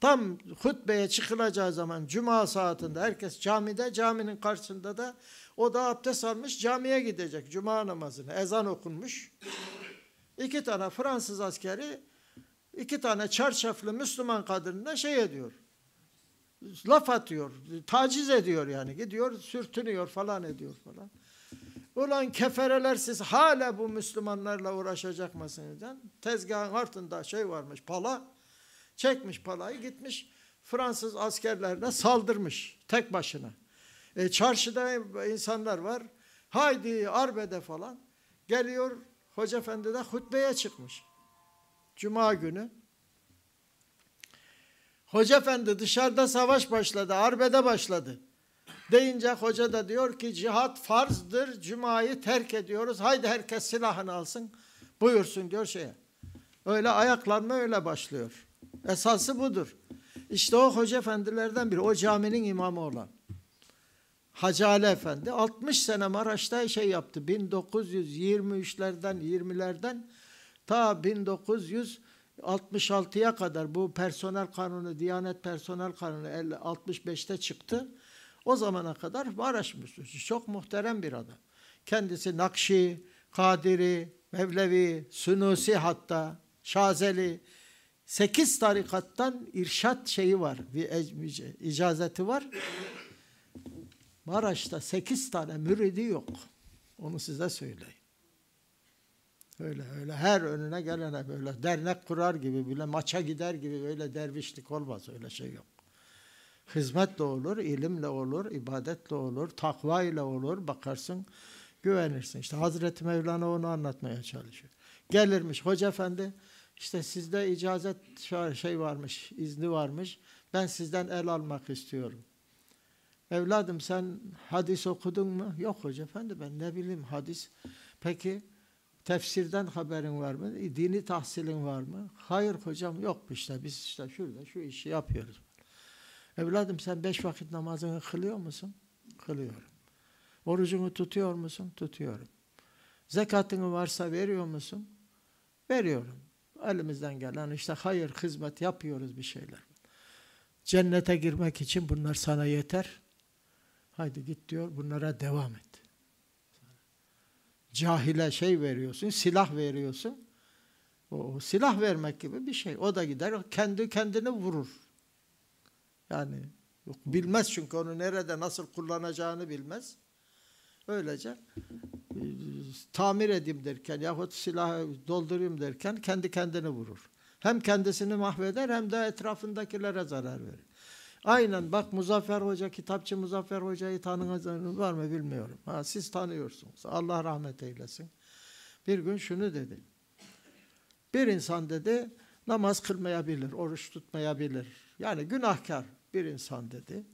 Tam hutbeye çıkılacağı zaman cuma saatinde herkes camide, caminin karşısında da o da abdest almış camiye gidecek cuma namazını. Ezan okunmuş. İki tane Fransız askeri iki tane çarşaflı Müslüman kadınına şey ediyor. Laf atıyor, taciz ediyor yani. Gidiyor, sürtünüyor falan ediyor falan. Ulan kefereler siz hala bu Müslümanlarla uğraşacak mısınız? Tezgahın altında şey varmış, pala. Çekmiş palayı gitmiş Fransız askerlerine saldırmış tek başına. E, çarşıda insanlar var. Haydi arbede falan. Geliyor Hoca Efendi de hutbeye çıkmış. Cuma günü. Hoca Efendi dışarıda savaş başladı, arbede başladı. Deyince hoca da diyor ki cihat farzdır, cumayı terk ediyoruz. Haydi herkes silahını alsın, buyursun diyor şeye. Öyle ayaklanma öyle başlıyor. Esası budur. İşte o hoca efendilerden biri. O caminin imamı olan. Hacı Ali Efendi 60 sene Maraş'ta şey yaptı. 1923'lerden 20'lerden ta 1966'ya kadar bu personel kanunu, Diyanet personel kanunu 65'te çıktı. O zamana kadar Maraş Müslüsü. Çok muhterem bir adam. Kendisi Nakşi, Kadiri, Mevlevi, Sunusi hatta, Şazeli, Sekiz tarikattan irşat şeyi var, bir icazeti var. Maraş'ta sekiz tane müridi yok. Onu size söyleyeyim. Öyle öyle her önüne gelene böyle dernek kurar gibi bile maça gider gibi böyle dervişlik olmaz öyle şey yok. Hizmetle olur, ilimle olur, ibadetle olur, takva ile olur. Bakarsın, güvenirsin. İşte Hazreti Mevlana onu anlatmaya çalışıyor. Gelirmiş Hoca Efendi, işte sizde icazet şey varmış, izni varmış. Ben sizden el almak istiyorum. Evladım sen hadis okudun mu? Yok hoca efendi ben ne bileyim hadis. Peki tefsirden haberin var mı? Dini tahsilin var mı? Hayır hocam yok işte biz işte şurada şu işi yapıyoruz. Evladım sen beş vakit namazını kılıyor musun? Kılıyorum. Orucunu tutuyor musun? Tutuyorum. Zekatını varsa veriyor musun? Veriyorum. Elimizden gelen işte hayır, hizmet yapıyoruz bir şeyler. Cennete girmek için bunlar sana yeter. Haydi git diyor bunlara devam et. Cahile şey veriyorsun, silah veriyorsun. O, silah vermek gibi bir şey. O da gider kendi kendini vurur. Yani yok, bilmez çünkü onu nerede nasıl kullanacağını bilmez. Öylece tamir edeyim derken yahut silahı doldurayım derken kendi kendini vurur. Hem kendisini mahveder hem de etrafındakilere zarar verir. Aynen bak Muzaffer Hoca, kitapçı Muzaffer Hoca'yı tanınız var mı bilmiyorum. Ha, siz tanıyorsunuz. Allah rahmet eylesin. Bir gün şunu dedi. Bir insan dedi namaz kılmayabilir, oruç tutmayabilir. Yani günahkar bir insan dedi.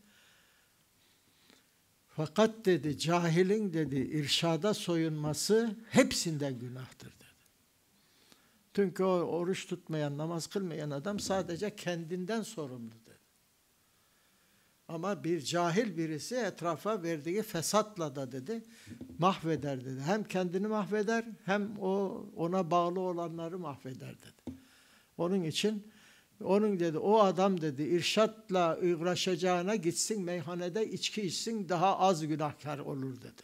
Fakat dedi cahilin dedi irşada soyunması hepsinden günahtır dedi. Çünkü o oruç tutmayan, namaz kılmayan adam sadece kendinden sorumlu dedi. Ama bir cahil birisi etrafa verdiği fesatla da dedi mahveder dedi. Hem kendini mahveder hem o ona bağlı olanları mahveder dedi. Onun için onun dedi o adam dedi irşatla uğraşacağına gitsin meyhanede içki içsin daha az günahkar olur dedi.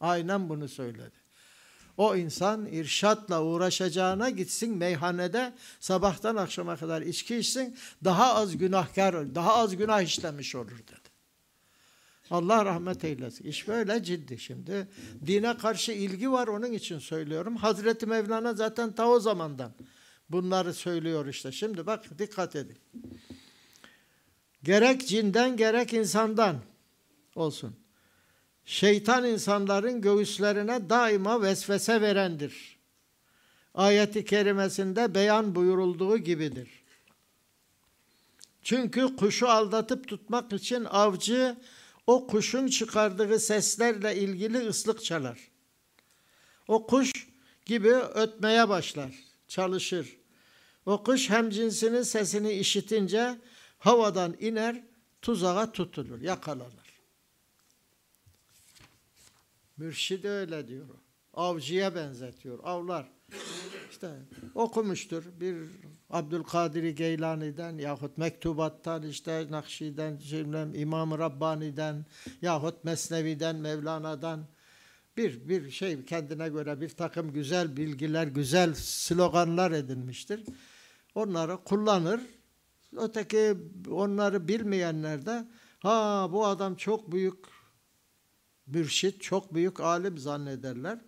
Aynen bunu söyledi. O insan irşatla uğraşacağına gitsin meyhanede sabahtan akşama kadar içki içsin daha az günahkar daha az günah işlemiş olur dedi. Allah rahmet eylesin. İş böyle ciddi şimdi. Dine karşı ilgi var onun için söylüyorum. Hazreti Mevlana zaten ta o zamandan bunları söylüyor işte. Şimdi bak dikkat edin. Gerek cinden gerek insandan olsun. Şeytan insanların göğüslerine daima vesvese verendir. Ayeti kerimesinde beyan buyurulduğu gibidir. Çünkü kuşu aldatıp tutmak için avcı o kuşun çıkardığı seslerle ilgili ıslık çalar. O kuş gibi ötmeye başlar, çalışır. O kuş hem cinsinin sesini işitince havadan iner, tuzağa tutulur, yakalanır. Mürşid öyle diyor. Avcıya benzetiyor. Avlar. İşte okumuştur. Bir Abdülkadir Geylani'den yahut Mektubat'tan işte Nakşi'den, İmam Rabbani'den yahut Mesnevi'den, Mevlana'dan bir bir şey kendine göre bir takım güzel bilgiler, güzel sloganlar edinmiştir. Onları kullanır. Öteki onları bilmeyenler de ha bu adam çok büyük mürşit, çok büyük alim zannederler.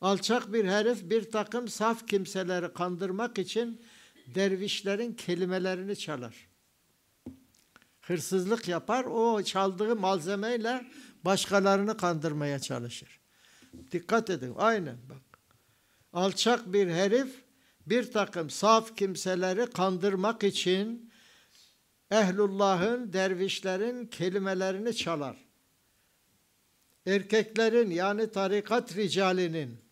Alçak bir herif bir takım saf kimseleri kandırmak için dervişlerin kelimelerini çalar. Hırsızlık yapar, o çaldığı malzemeyle başkalarını kandırmaya çalışır. Dikkat edin, aynen bak. Alçak bir herif bir takım saf kimseleri kandırmak için ehlullahın, dervişlerin kelimelerini çalar. Erkeklerin yani tarikat ricalinin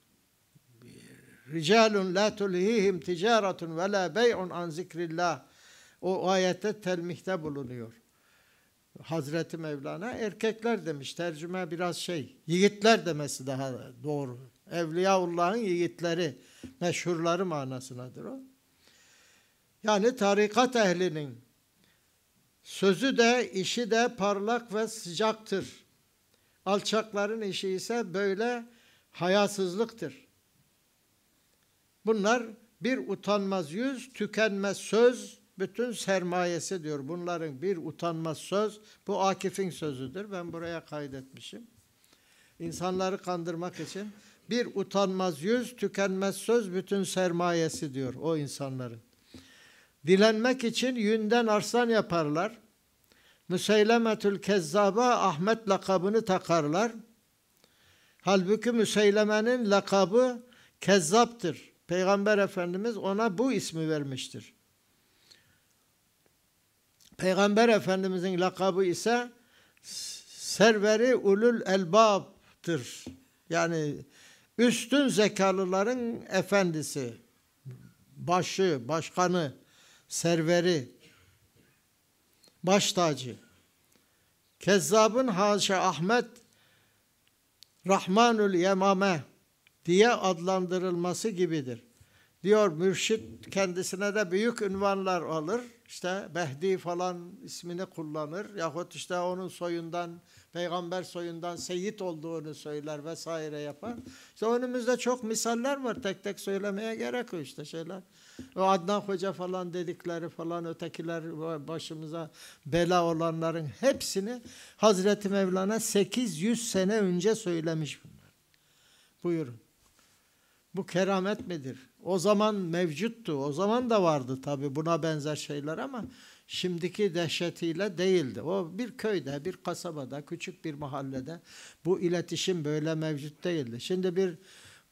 Ricalun la tulhihim ticaretun ve la bey'un an zikrillah. O ayette telmihte bulunuyor. Hazreti Mevlana erkekler demiş. Tercüme biraz şey. Yiğitler demesi daha doğru. Evliyaullah'ın yiğitleri, meşhurları manasınadır o. Yani tarikat ehlinin sözü de işi de parlak ve sıcaktır. Alçakların işi ise böyle hayasızlıktır. Bunlar bir utanmaz yüz, tükenmez söz, bütün sermayesi diyor. Bunların bir utanmaz söz, bu Akif'in sözüdür. Ben buraya kaydetmişim. İnsanları kandırmak için bir utanmaz yüz, tükenmez söz, bütün sermayesi diyor o insanların. Dilenmek için yünden arslan yaparlar. Müseylemetül Kezzaba Ahmet lakabını takarlar. Halbuki Müseyleme'nin lakabı Kezzaptır. Peygamber Efendimiz ona bu ismi vermiştir. Peygamber Efendimizin lakabı ise serveri ulul elbab'tır. Yani üstün zekalıların efendisi, başı, başkanı, serveri, baş tacı. Kezzabın haşa Ahmet Rahmanül Yemame diye adlandırılması gibidir. Diyor mürşit kendisine de büyük ünvanlar alır. İşte Behdi falan ismini kullanır. Yahut işte onun soyundan, peygamber soyundan seyit olduğunu söyler vesaire yapar. İşte önümüzde çok misaller var. Tek tek söylemeye gerek yok işte şeyler. O Adnan Hoca falan dedikleri falan ötekiler başımıza bela olanların hepsini Hazreti Mevlana 800 sene önce söylemiş bunlar. Buyurun. Bu keramet midir? O zaman mevcuttu. O zaman da vardı tabi buna benzer şeyler ama şimdiki dehşetiyle değildi. O bir köyde, bir kasabada, küçük bir mahallede bu iletişim böyle mevcut değildi. Şimdi bir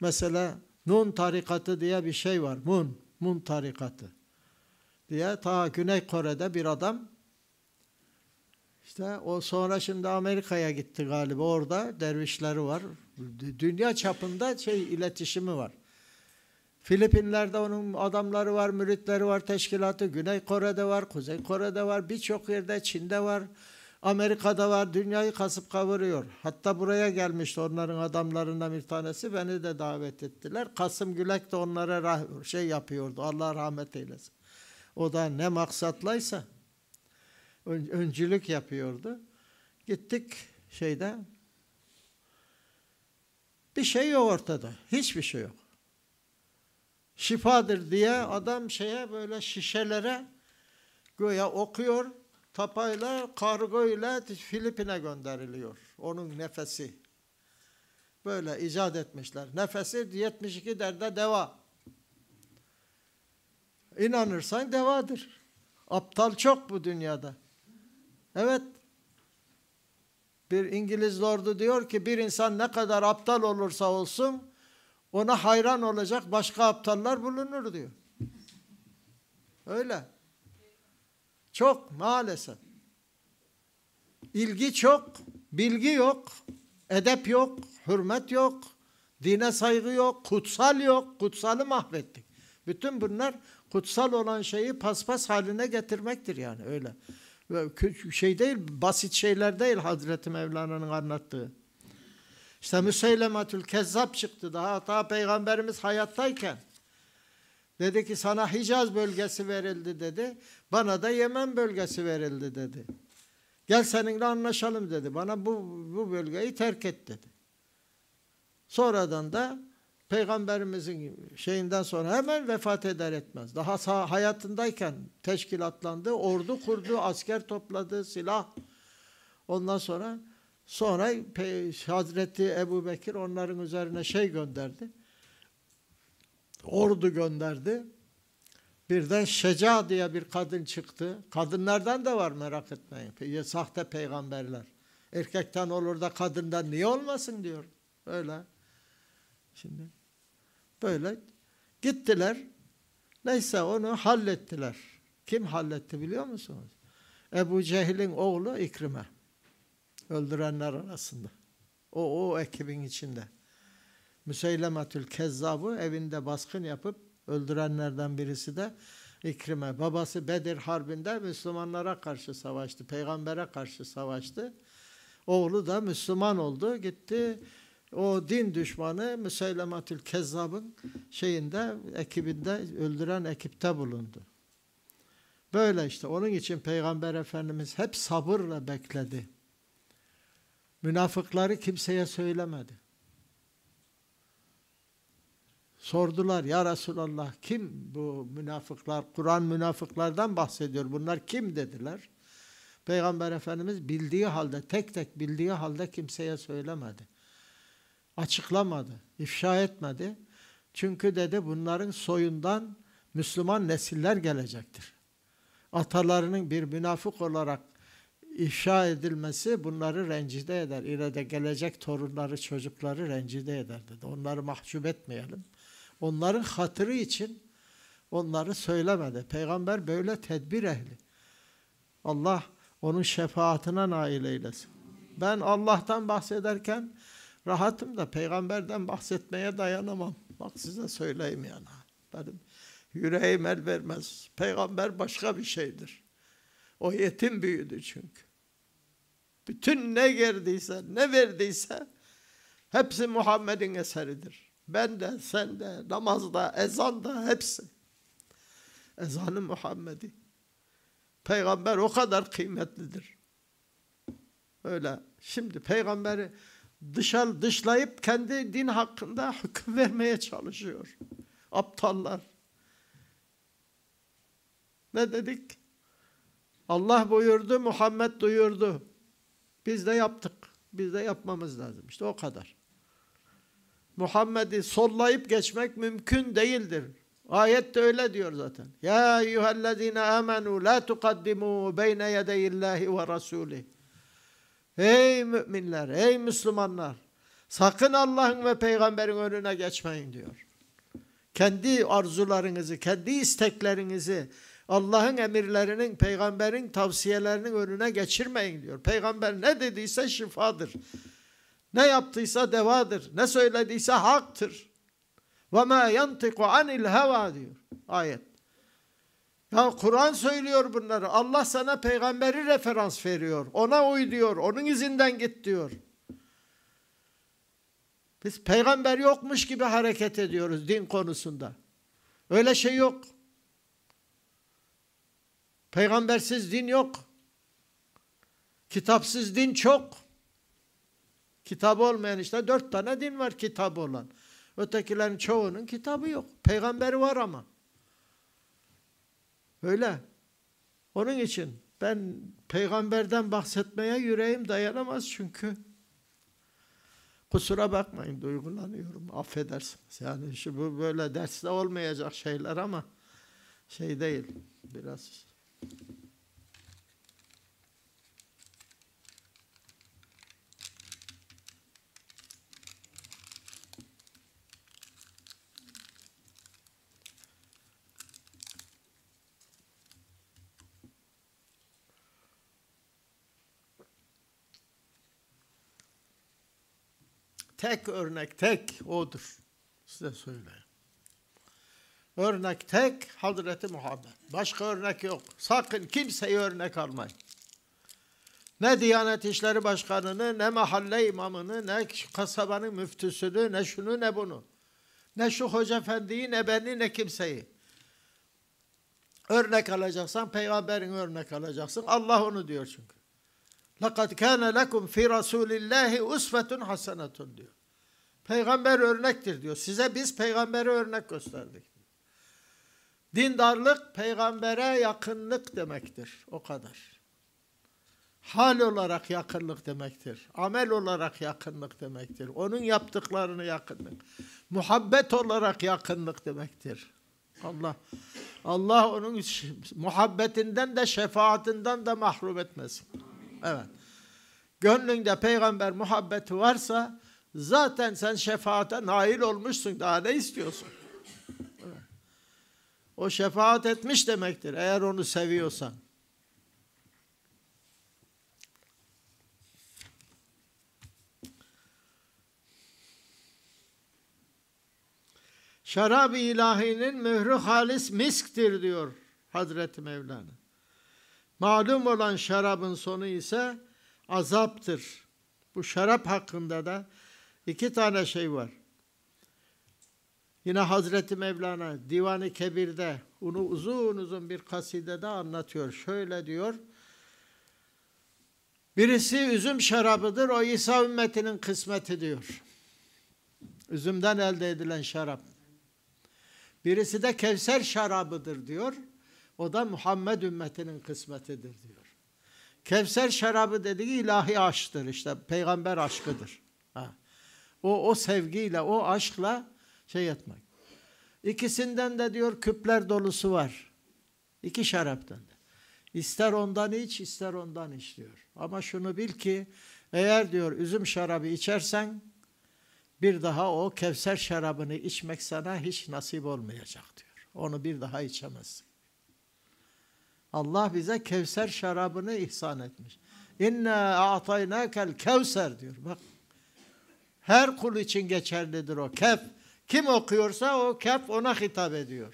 mesela Nun tarikatı diye bir şey var. Mun, Mun tarikatı diye ta Güney Kore'de bir adam işte o sonra şimdi Amerika'ya gitti galiba. Orada dervişleri var. Dünya çapında şey iletişimi var. Filipinler'de onun adamları var, müritleri var, teşkilatı. Güney Kore'de var, Kuzey Kore'de var, birçok yerde Çin'de var. Amerika'da var, dünyayı kasıp kavuruyor. Hatta buraya gelmişti onların adamlarından bir tanesi. Beni de davet ettiler. Kasım Gülek de onlara şey yapıyordu. Allah rahmet eylesin. O da ne maksatlaysa öncülük yapıyordu. Gittik şeyde. Bir şey yok ortada. Hiçbir şey yok. Şifadır diye adam şeye böyle şişelere göya okuyor. tapayla, kargoyla Filipin'e gönderiliyor. Onun nefesi. Böyle icat etmişler. Nefesi 72 derde deva. İnanırsan devadır. Aptal çok bu dünyada. Evet. Bir İngiliz lordu diyor ki bir insan ne kadar aptal olursa olsun ona hayran olacak başka aptallar bulunur diyor. Öyle. Çok maalesef. İlgi çok, bilgi yok, edep yok, hürmet yok, dine saygı yok, kutsal yok, kutsalı mahvettik. Bütün bunlar kutsal olan şeyi paspas haline getirmektir yani öyle. Şey değil, basit şeyler değil Hazreti Mevlana'nın anlattığı. İşte Müseylematül Kezzap çıktı daha, daha Peygamberimiz hayattayken. Dedi ki sana Hicaz bölgesi verildi dedi. Bana da Yemen bölgesi verildi dedi. Gel seninle anlaşalım dedi. Bana bu, bu bölgeyi terk et dedi. Sonradan da Peygamberimizin şeyinden sonra hemen vefat eder etmez. Daha sağ, hayatındayken teşkilatlandı, ordu kurdu, asker topladı, silah. Ondan sonra sonra Hazreti Ebu Bekir onların üzerine şey gönderdi. Ordu gönderdi. Birden Şeca diye bir kadın çıktı. Kadınlardan da var merak etmeyin. Sahte peygamberler. Erkekten olur da kadından niye olmasın diyor. Öyle. Şimdi böyle gittiler. Neyse onu hallettiler. Kim halletti biliyor musunuz? Ebu Cehil'in oğlu İkrime. Öldürenler arasında. O, o ekibin içinde. Müseylemetül Kezzab'ı evinde baskın yapıp öldürenlerden birisi de İkrime. Babası Bedir Harbi'nde Müslümanlara karşı savaştı. Peygambere karşı savaştı. Oğlu da Müslüman oldu. Gitti o din düşmanı Müseylematül Kezzab'ın şeyinde, ekibinde, öldüren ekipte bulundu. Böyle işte. Onun için Peygamber Efendimiz hep sabırla bekledi. Münafıkları kimseye söylemedi. Sordular ya Resulallah kim bu münafıklar? Kur'an münafıklardan bahsediyor. Bunlar kim dediler. Peygamber Efendimiz bildiği halde tek tek bildiği halde kimseye söylemedi. Açıklamadı, ifşa etmedi. Çünkü dedi bunların soyundan Müslüman nesiller gelecektir. Atalarının bir münafık olarak ifşa edilmesi bunları rencide eder. İleride gelecek torunları, çocukları rencide eder dedi. Onları mahcup etmeyelim. Onların hatırı için onları söylemedi. Peygamber böyle tedbir ehli. Allah onun şefaatine nail eylesin. Ben Allah'tan bahsederken rahatım da peygamberden bahsetmeye dayanamam. Bak size söyleyeyim yani. Benim yüreğim el vermez. Peygamber başka bir şeydir. O yetim büyüdü çünkü. Bütün ne geldiyse, ne verdiyse hepsi Muhammed'in eseridir. Ben de, sen de, namazda, ezanda hepsi. Ezanı Muhammed'i. Peygamber o kadar kıymetlidir. Öyle. Şimdi peygamberi dışal dışlayıp kendi din hakkında hüküm vermeye çalışıyor. Aptallar. Ne dedik? Allah buyurdu, Muhammed duyurdu. Biz de yaptık. Biz de yapmamız lazım. İşte o kadar. Muhammed'i sollayıp geçmek mümkün değildir. Ayet de öyle diyor zaten. Ya eyyühellezine amenu la tukaddimu beyne yedeyillahi ve rasulih. Ey müminler, ey Müslümanlar. Sakın Allah'ın ve peygamberin önüne geçmeyin diyor. Kendi arzularınızı, kendi isteklerinizi Allah'ın emirlerinin, peygamberin tavsiyelerinin önüne geçirmeyin diyor. Peygamber ne dediyse şifadır. Ne yaptıysa devadır. Ne söylediyse haktır. Ve ma yantiku anil heva diyor ayet. Ya Kur'an söylüyor bunları. Allah sana peygamberi referans veriyor. Ona uy diyor. Onun izinden git diyor. Biz peygamber yokmuş gibi hareket ediyoruz din konusunda. Öyle şey yok. Peygambersiz din yok. Kitapsız din çok. Kitabı olmayan işte dört tane din var kitabı olan. Ötekilerin çoğunun kitabı yok. Peygamberi var ama. Öyle. Onun için Ben peygamberden bahsetmeye yüreğim dayanamaz çünkü. Kusura bakmayın duygulanıyorum. Affedersiniz. Yani şu bu böyle derste olmayacak şeyler ama şey değil. Biraz Tek örnek tek odur. Size söyleyeyim. Örnek tek Hazreti Muhammed. Başka örnek yok. Sakın kimseyi örnek almayın. Ne Diyanet İşleri Başkanı'nı, ne mahalle imamını, ne kasabanın müftüsünü, ne şunu ne bunu. Ne şu hoca efendiyi, ne beni, ne kimseyi. Örnek alacaksan peygamberin örnek alacaksın. Allah onu diyor çünkü. لَقَدْ كَانَ لَكُمْ فِي رَسُولِ اللّٰهِ اُسْفَةٌ حَسَنَةٌ diyor. Peygamber örnektir diyor. Size biz peygambere örnek gösterdik. Dindarlık peygambere yakınlık demektir. O kadar. Hal olarak yakınlık demektir. Amel olarak yakınlık demektir. Onun yaptıklarını yakınlık. Muhabbet olarak yakınlık demektir. Allah Allah onun muhabbetinden de şefaatinden de mahrum etmesin. Evet. Gönlünde peygamber muhabbeti varsa zaten sen şefaate nail olmuşsun. Daha ne istiyorsun? O şefaat etmiş demektir eğer onu seviyorsan. Şarab-ı ilahinin mührü halis misktir diyor Hazreti Mevlana. Malum olan şarabın sonu ise azaptır. Bu şarap hakkında da iki tane şey var. Yine Hazreti Mevlana Divan-ı Kebir'de onu uzun uzun bir kasidede anlatıyor. Şöyle diyor. Birisi üzüm şarabıdır, o İsa ümmetinin kısmeti diyor. Üzümden elde edilen şarap. Birisi de Kevser şarabıdır diyor. O da Muhammed ümmetinin kısmetidir diyor. Kevser şarabı dediği ilahi aşktır işte peygamber aşkıdır. Ha. O, o sevgiyle o aşkla şey etmek. İkisinden de diyor küpler dolusu var. İki şaraptan da. İster ondan iç ister ondan iç diyor. Ama şunu bil ki eğer diyor üzüm şarabı içersen bir daha o Kevser şarabını içmek sana hiç nasip olmayacak diyor. Onu bir daha içemezsin. Allah bize Kevser şarabını ihsan etmiş. İnna a'taynakel kevser diyor. Bak her kul için geçerlidir o. Kef. Kim okuyorsa o kef ona hitap ediyor.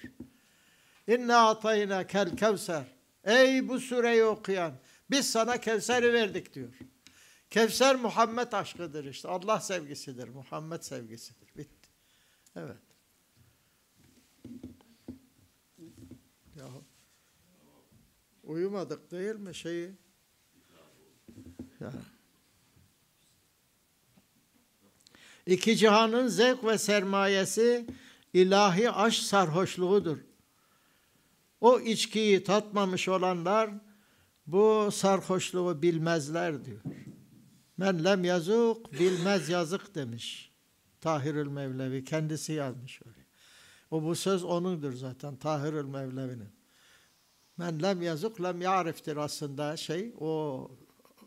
İnna ataynakel kevser. Ey bu sureyi okuyan biz sana Kevser'i verdik diyor. Kevser Muhammed aşkıdır işte. Allah sevgisidir. Muhammed sevgisidir. Bitti. Evet. Ya, uyumadık değil mi şeyi? Ya. İki cihanın zevk ve sermayesi ilahi aşk sarhoşluğudur. O içkiyi tatmamış olanlar bu sarhoşluğu bilmezler diyor. Men lem yazuk bilmez yazık demiş. Tahirül Mevlevi kendisi yazmış öyle. O bu söz onundur zaten Tahirül Mevlevi'nin. Men lem yazık lem yariftir aslında şey o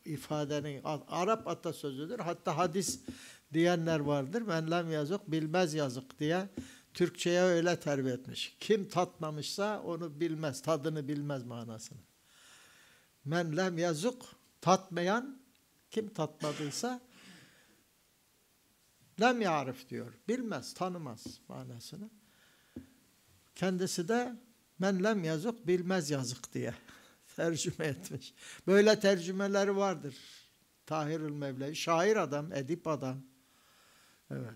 ifadenin Arap atasözüdür. Hatta hadis diyenler vardır. Men lem yazık bilmez yazık diye Türkçe'ye öyle terbiye etmiş. Kim tatmamışsa onu bilmez, tadını bilmez manasını. Men lem yazık tatmayan kim tatmadıysa lem yarif diyor. Bilmez, tanımaz manasını. Kendisi de men lem yazık bilmez yazık diye tercüme etmiş. Böyle tercümeleri vardır. Tahirül Mevlevi. Şair adam, edip adam. Evet.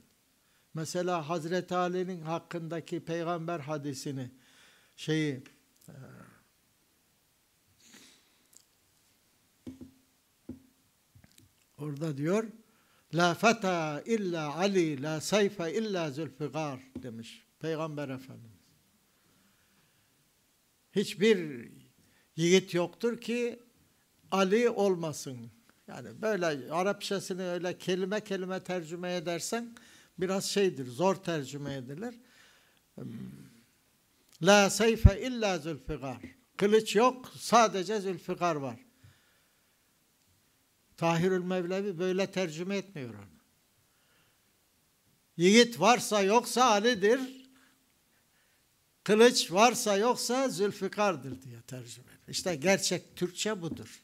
Mesela Hazreti Ali'nin hakkındaki peygamber hadisini şeyi e, orada diyor La feta illa Ali, la sayfe illa zülfigar demiş Peygamber Efendimiz. Hiçbir yiğit yoktur ki Ali olmasın. Yani böyle Arapçasını öyle kelime kelime tercüme edersen biraz şeydir, zor tercüme edilir. La seyfe illa zülfigar. Kılıç yok, sadece zülfigar var. Tahirül Mevlevi böyle tercüme etmiyor onu. Yiğit varsa yoksa Ali'dir. Kılıç varsa yoksa Zülfikar'dır diye tercüme. İşte gerçek Türkçe budur.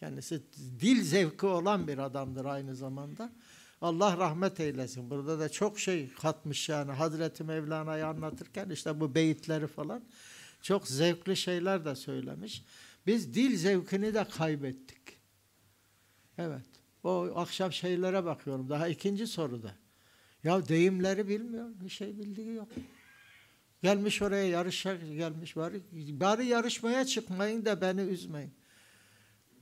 Kendisi dil zevki olan bir adamdır aynı zamanda. Allah rahmet eylesin. Burada da çok şey katmış yani Hazreti Mevlana'yı anlatırken işte bu beyitleri falan çok zevkli şeyler de söylemiş. Biz dil zevkini de kaybettik. Evet. O akşam şeylere bakıyorum. Daha ikinci soruda. Ya deyimleri bilmiyor. Bir şey bildiği yok. Gelmiş oraya yarışa gelmiş. Bari, bari yarışmaya çıkmayın da beni üzmeyin.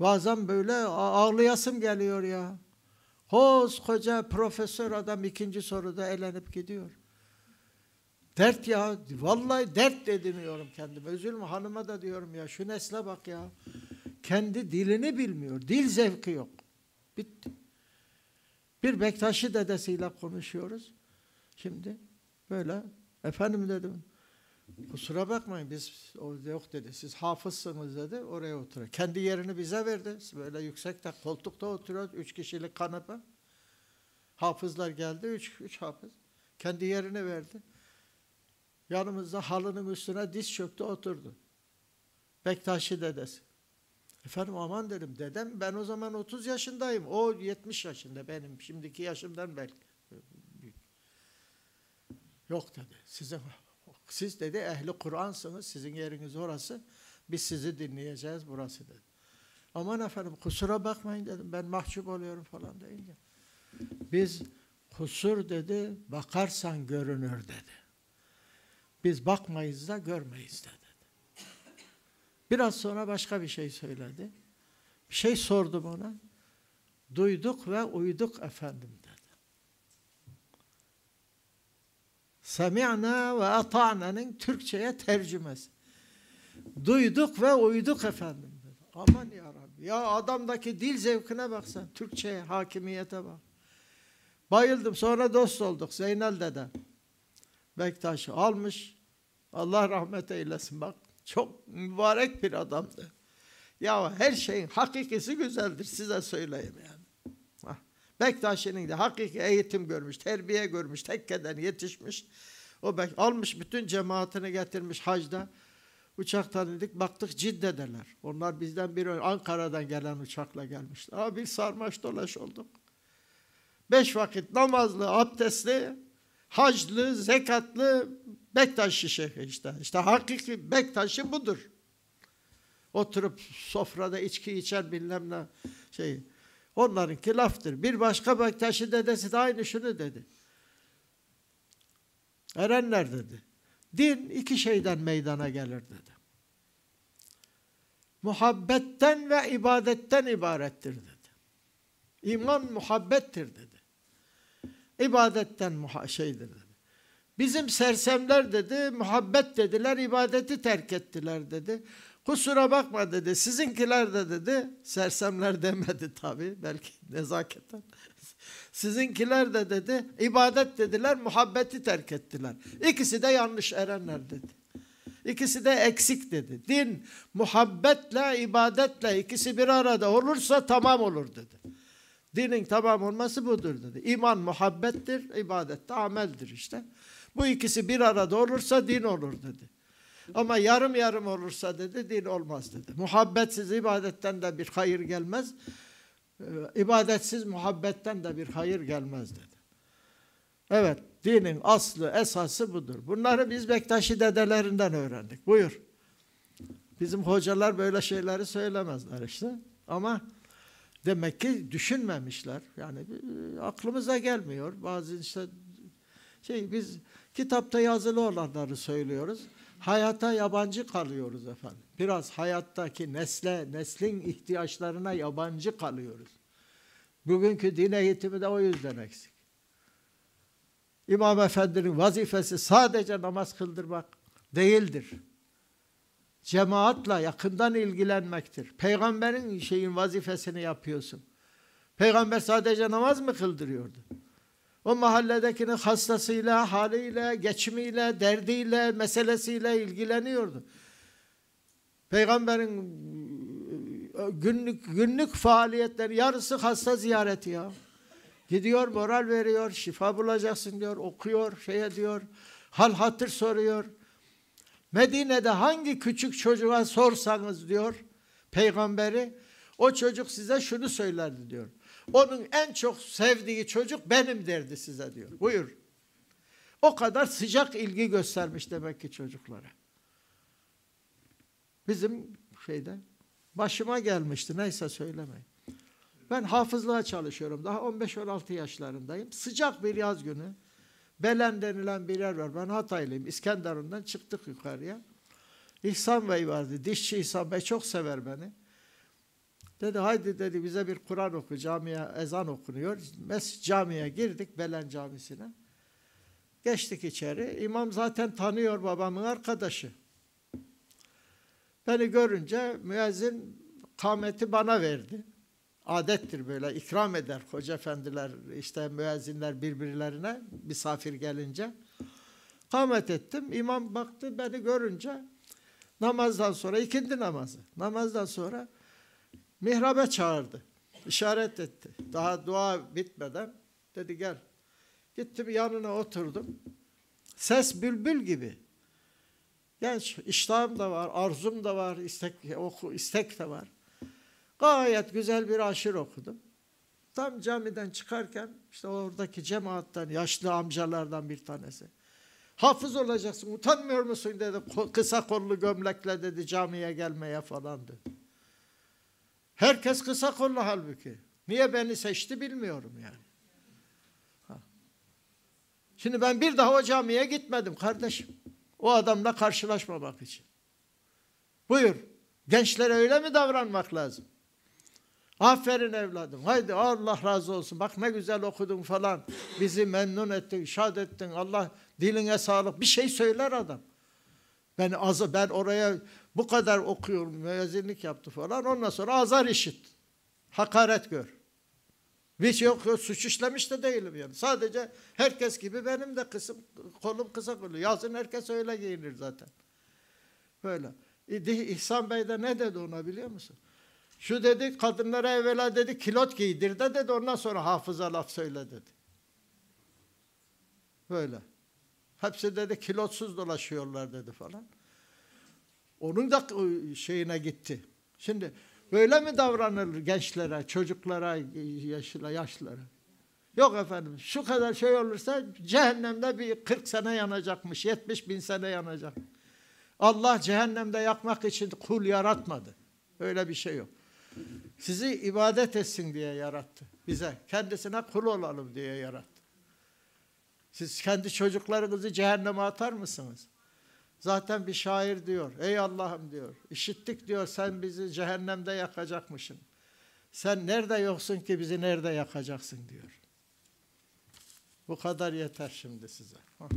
Bazen böyle ağlayasım geliyor ya. Koskoca profesör adam ikinci soruda elenip gidiyor. Dert ya. Vallahi dert ediniyorum kendime. Üzülme hanıma da diyorum ya. Şu nesle bak ya. Kendi dilini bilmiyor. Dil zevki yok. Bitti. Bir Bektaşi dedesiyle konuşuyoruz. Şimdi böyle efendim dedim kusura bakmayın biz o yok dedi. Siz hafızsınız dedi. Oraya oturuyor. Kendi yerini bize verdi. Böyle yüksekte koltukta oturuyor. Üç kişilik kanepe. Hafızlar geldi. Üç, üç hafız. Kendi yerini verdi. Yanımızda halının üstüne diz çöktü oturdu. Bektaşi dedesi. Efendim aman dedim dedem ben o zaman 30 yaşındayım. O 70 yaşında benim şimdiki yaşımdan belki. Yok dedi. Sizin siz dedi ehli Kur'ansınız. Sizin yeriniz orası. Biz sizi dinleyeceğiz burası dedi. Aman efendim kusura bakmayın dedim. Ben mahcup oluyorum falan deyince. Biz kusur dedi bakarsan görünür dedi. Biz bakmayız da görmeyiz dedi. Biraz sonra başka bir şey söyledi. Bir şey sordum ona. Duyduk ve uyduk efendim dedi. Semi'na ve ata'na'nın Türkçe'ye tercümesi. Duyduk ve uyduk efendim dedi. Aman ya Rabbi. Ya adamdaki dil zevkine baksan. Türkçe'ye, hakimiyete bak. Bayıldım. Sonra dost olduk. Zeynel dede. Bektaş'ı almış. Allah rahmet eylesin bak. Çok mübarek bir adamdı. Ya her şeyin hakikisi güzeldir size söyleyeyim yani. Bektaşi'nin de hakiki eğitim görmüş, terbiye görmüş, tekkeden yetişmiş. O bek almış bütün cemaatini getirmiş hacda. Uçaktan indik baktık Cidde'deler. Onlar bizden bir Ankara'dan gelen uçakla gelmişler. Ama bir sarmaş dolaş olduk. Beş vakit namazlı, abdestli, haclı, zekatlı Bektaşi şeyhi işte. İşte hakiki Bektaşi budur. Oturup sofrada içki içer bilmem ne şey. Onlarınki laftır. Bir başka Bektaşi dedesi de aynı şunu dedi. Erenler dedi. Din iki şeyden meydana gelir dedi. Muhabbetten ve ibadetten ibarettir dedi. İman muhabbettir dedi. İbadetten şeydir dedi. Bizim sersemler dedi, muhabbet dediler, ibadeti terk ettiler dedi. Kusura bakma dedi, sizinkiler de dedi, sersemler demedi tabi, belki nezaketen. Sizinkiler de dedi, ibadet dediler, muhabbeti terk ettiler. İkisi de yanlış erenler dedi. İkisi de eksik dedi. Din muhabbetle, ibadetle ikisi bir arada olursa tamam olur dedi. Dinin tamam olması budur dedi. İman muhabbettir, ibadet de ameldir işte. Bu ikisi bir arada olursa din olur dedi. Ama yarım yarım olursa dedi din olmaz dedi. Muhabbetsiz ibadetten de bir hayır gelmez. Ee, ibadetsiz muhabbetten de bir hayır gelmez dedi. Evet dinin aslı esası budur. Bunları biz Bektaşi dedelerinden öğrendik. Buyur. Bizim hocalar böyle şeyleri söylemezler işte. Ama demek ki düşünmemişler. Yani e, aklımıza gelmiyor. Bazı işte şey biz Kitapta yazılı olanları söylüyoruz. Hayata yabancı kalıyoruz efendim. Biraz hayattaki nesle, neslin ihtiyaçlarına yabancı kalıyoruz. Bugünkü din eğitimi de o yüzden eksik. İmam Efendi'nin vazifesi sadece namaz kıldırmak değildir. cemaatla yakından ilgilenmektir. Peygamberin şeyin vazifesini yapıyorsun. Peygamber sadece namaz mı kıldırıyordu? O mahalledekinin hastasıyla, haliyle, geçimiyle, derdiyle, meselesiyle ilgileniyordu. Peygamberin e, günlük günlük faaliyetleri yarısı hasta ziyareti ya. Gidiyor moral veriyor, şifa bulacaksın diyor, okuyor, şey diyor, hal hatır soruyor. Medine'de hangi küçük çocuğa sorsanız diyor peygamberi o çocuk size şunu söylerdi diyor. Onun en çok sevdiği çocuk benim derdi size diyor. Buyur. O kadar sıcak ilgi göstermiş demek ki çocuklara. Bizim şeyde başıma gelmişti neyse söylemeyin. Ben hafızlığa çalışıyorum. Daha 15-16 yaşlarındayım. Sıcak bir yaz günü. Belen denilen bir yer var. Ben Hataylıyım. İskenderun'dan çıktık yukarıya. İhsan Bey vardı. Dişçi İhsan Bey çok sever beni. Dedi haydi dedi bize bir Kur'an oku. Camiye ezan okunuyor. Mes camiye girdik Belen camisine. Geçtik içeri. İmam zaten tanıyor babamın arkadaşı. Beni görünce müezzin kameti bana verdi. Adettir böyle ikram eder hoca efendiler işte müezzinler birbirlerine misafir gelince. Kamet ettim. İmam baktı beni görünce namazdan sonra ikindi namazı. Namazdan sonra mihrabe çağırdı. İşaret etti. Daha dua bitmeden dedi gel. Gittim yanına oturdum. Ses bülbül gibi. Genç iştahım da var, arzum da var, istek, oku, istek de var. Gayet güzel bir aşır okudum. Tam camiden çıkarken işte oradaki cemaattan, yaşlı amcalardan bir tanesi. Hafız olacaksın, utanmıyor musun dedi. Kısa kollu gömlekle dedi camiye gelmeye falan dedi. Herkes kısa kollu halbuki. Niye beni seçti bilmiyorum yani. Şimdi ben bir daha o camiye gitmedim kardeşim. O adamla karşılaşmamak için. Buyur. Gençlere öyle mi davranmak lazım? Aferin evladım. Haydi Allah razı olsun. Bak ne güzel okudun falan. Bizi memnun ettin, şad ettin. Allah diline sağlık. Bir şey söyler adam. Ben az ben oraya bu kadar okuyorum, müezzinlik yaptı falan. Ondan sonra azar işit. Hakaret gör. Hiç yok, yok suç işlemiş de değilim yani. Sadece herkes gibi benim de kısım, kolum kısa kollu. Yazın herkes öyle giyinir zaten. Böyle. İhsan Bey de ne dedi ona biliyor musun? Şu dedi kadınlara evvela dedi kilot giydir de dedi ondan sonra hafıza laf söyle dedi. Böyle. Hepsi dedi kilotsuz dolaşıyorlar dedi falan. Onun da şeyine gitti. Şimdi böyle mi davranılır gençlere, çocuklara, yaşlı, yaşlılara? Yok efendim şu kadar şey olursa cehennemde bir 40 sene yanacakmış, 70 bin sene yanacak. Allah cehennemde yakmak için kul yaratmadı. Öyle bir şey yok. Sizi ibadet etsin diye yarattı bize. Kendisine kul olalım diye yarattı. Siz kendi çocuklarınızı cehenneme atar mısınız? Zaten bir şair diyor. Ey Allah'ım diyor. İşittik diyor sen bizi cehennemde yakacakmışsın. Sen nerede yoksun ki bizi nerede yakacaksın diyor. Bu kadar yeter şimdi size. Hah.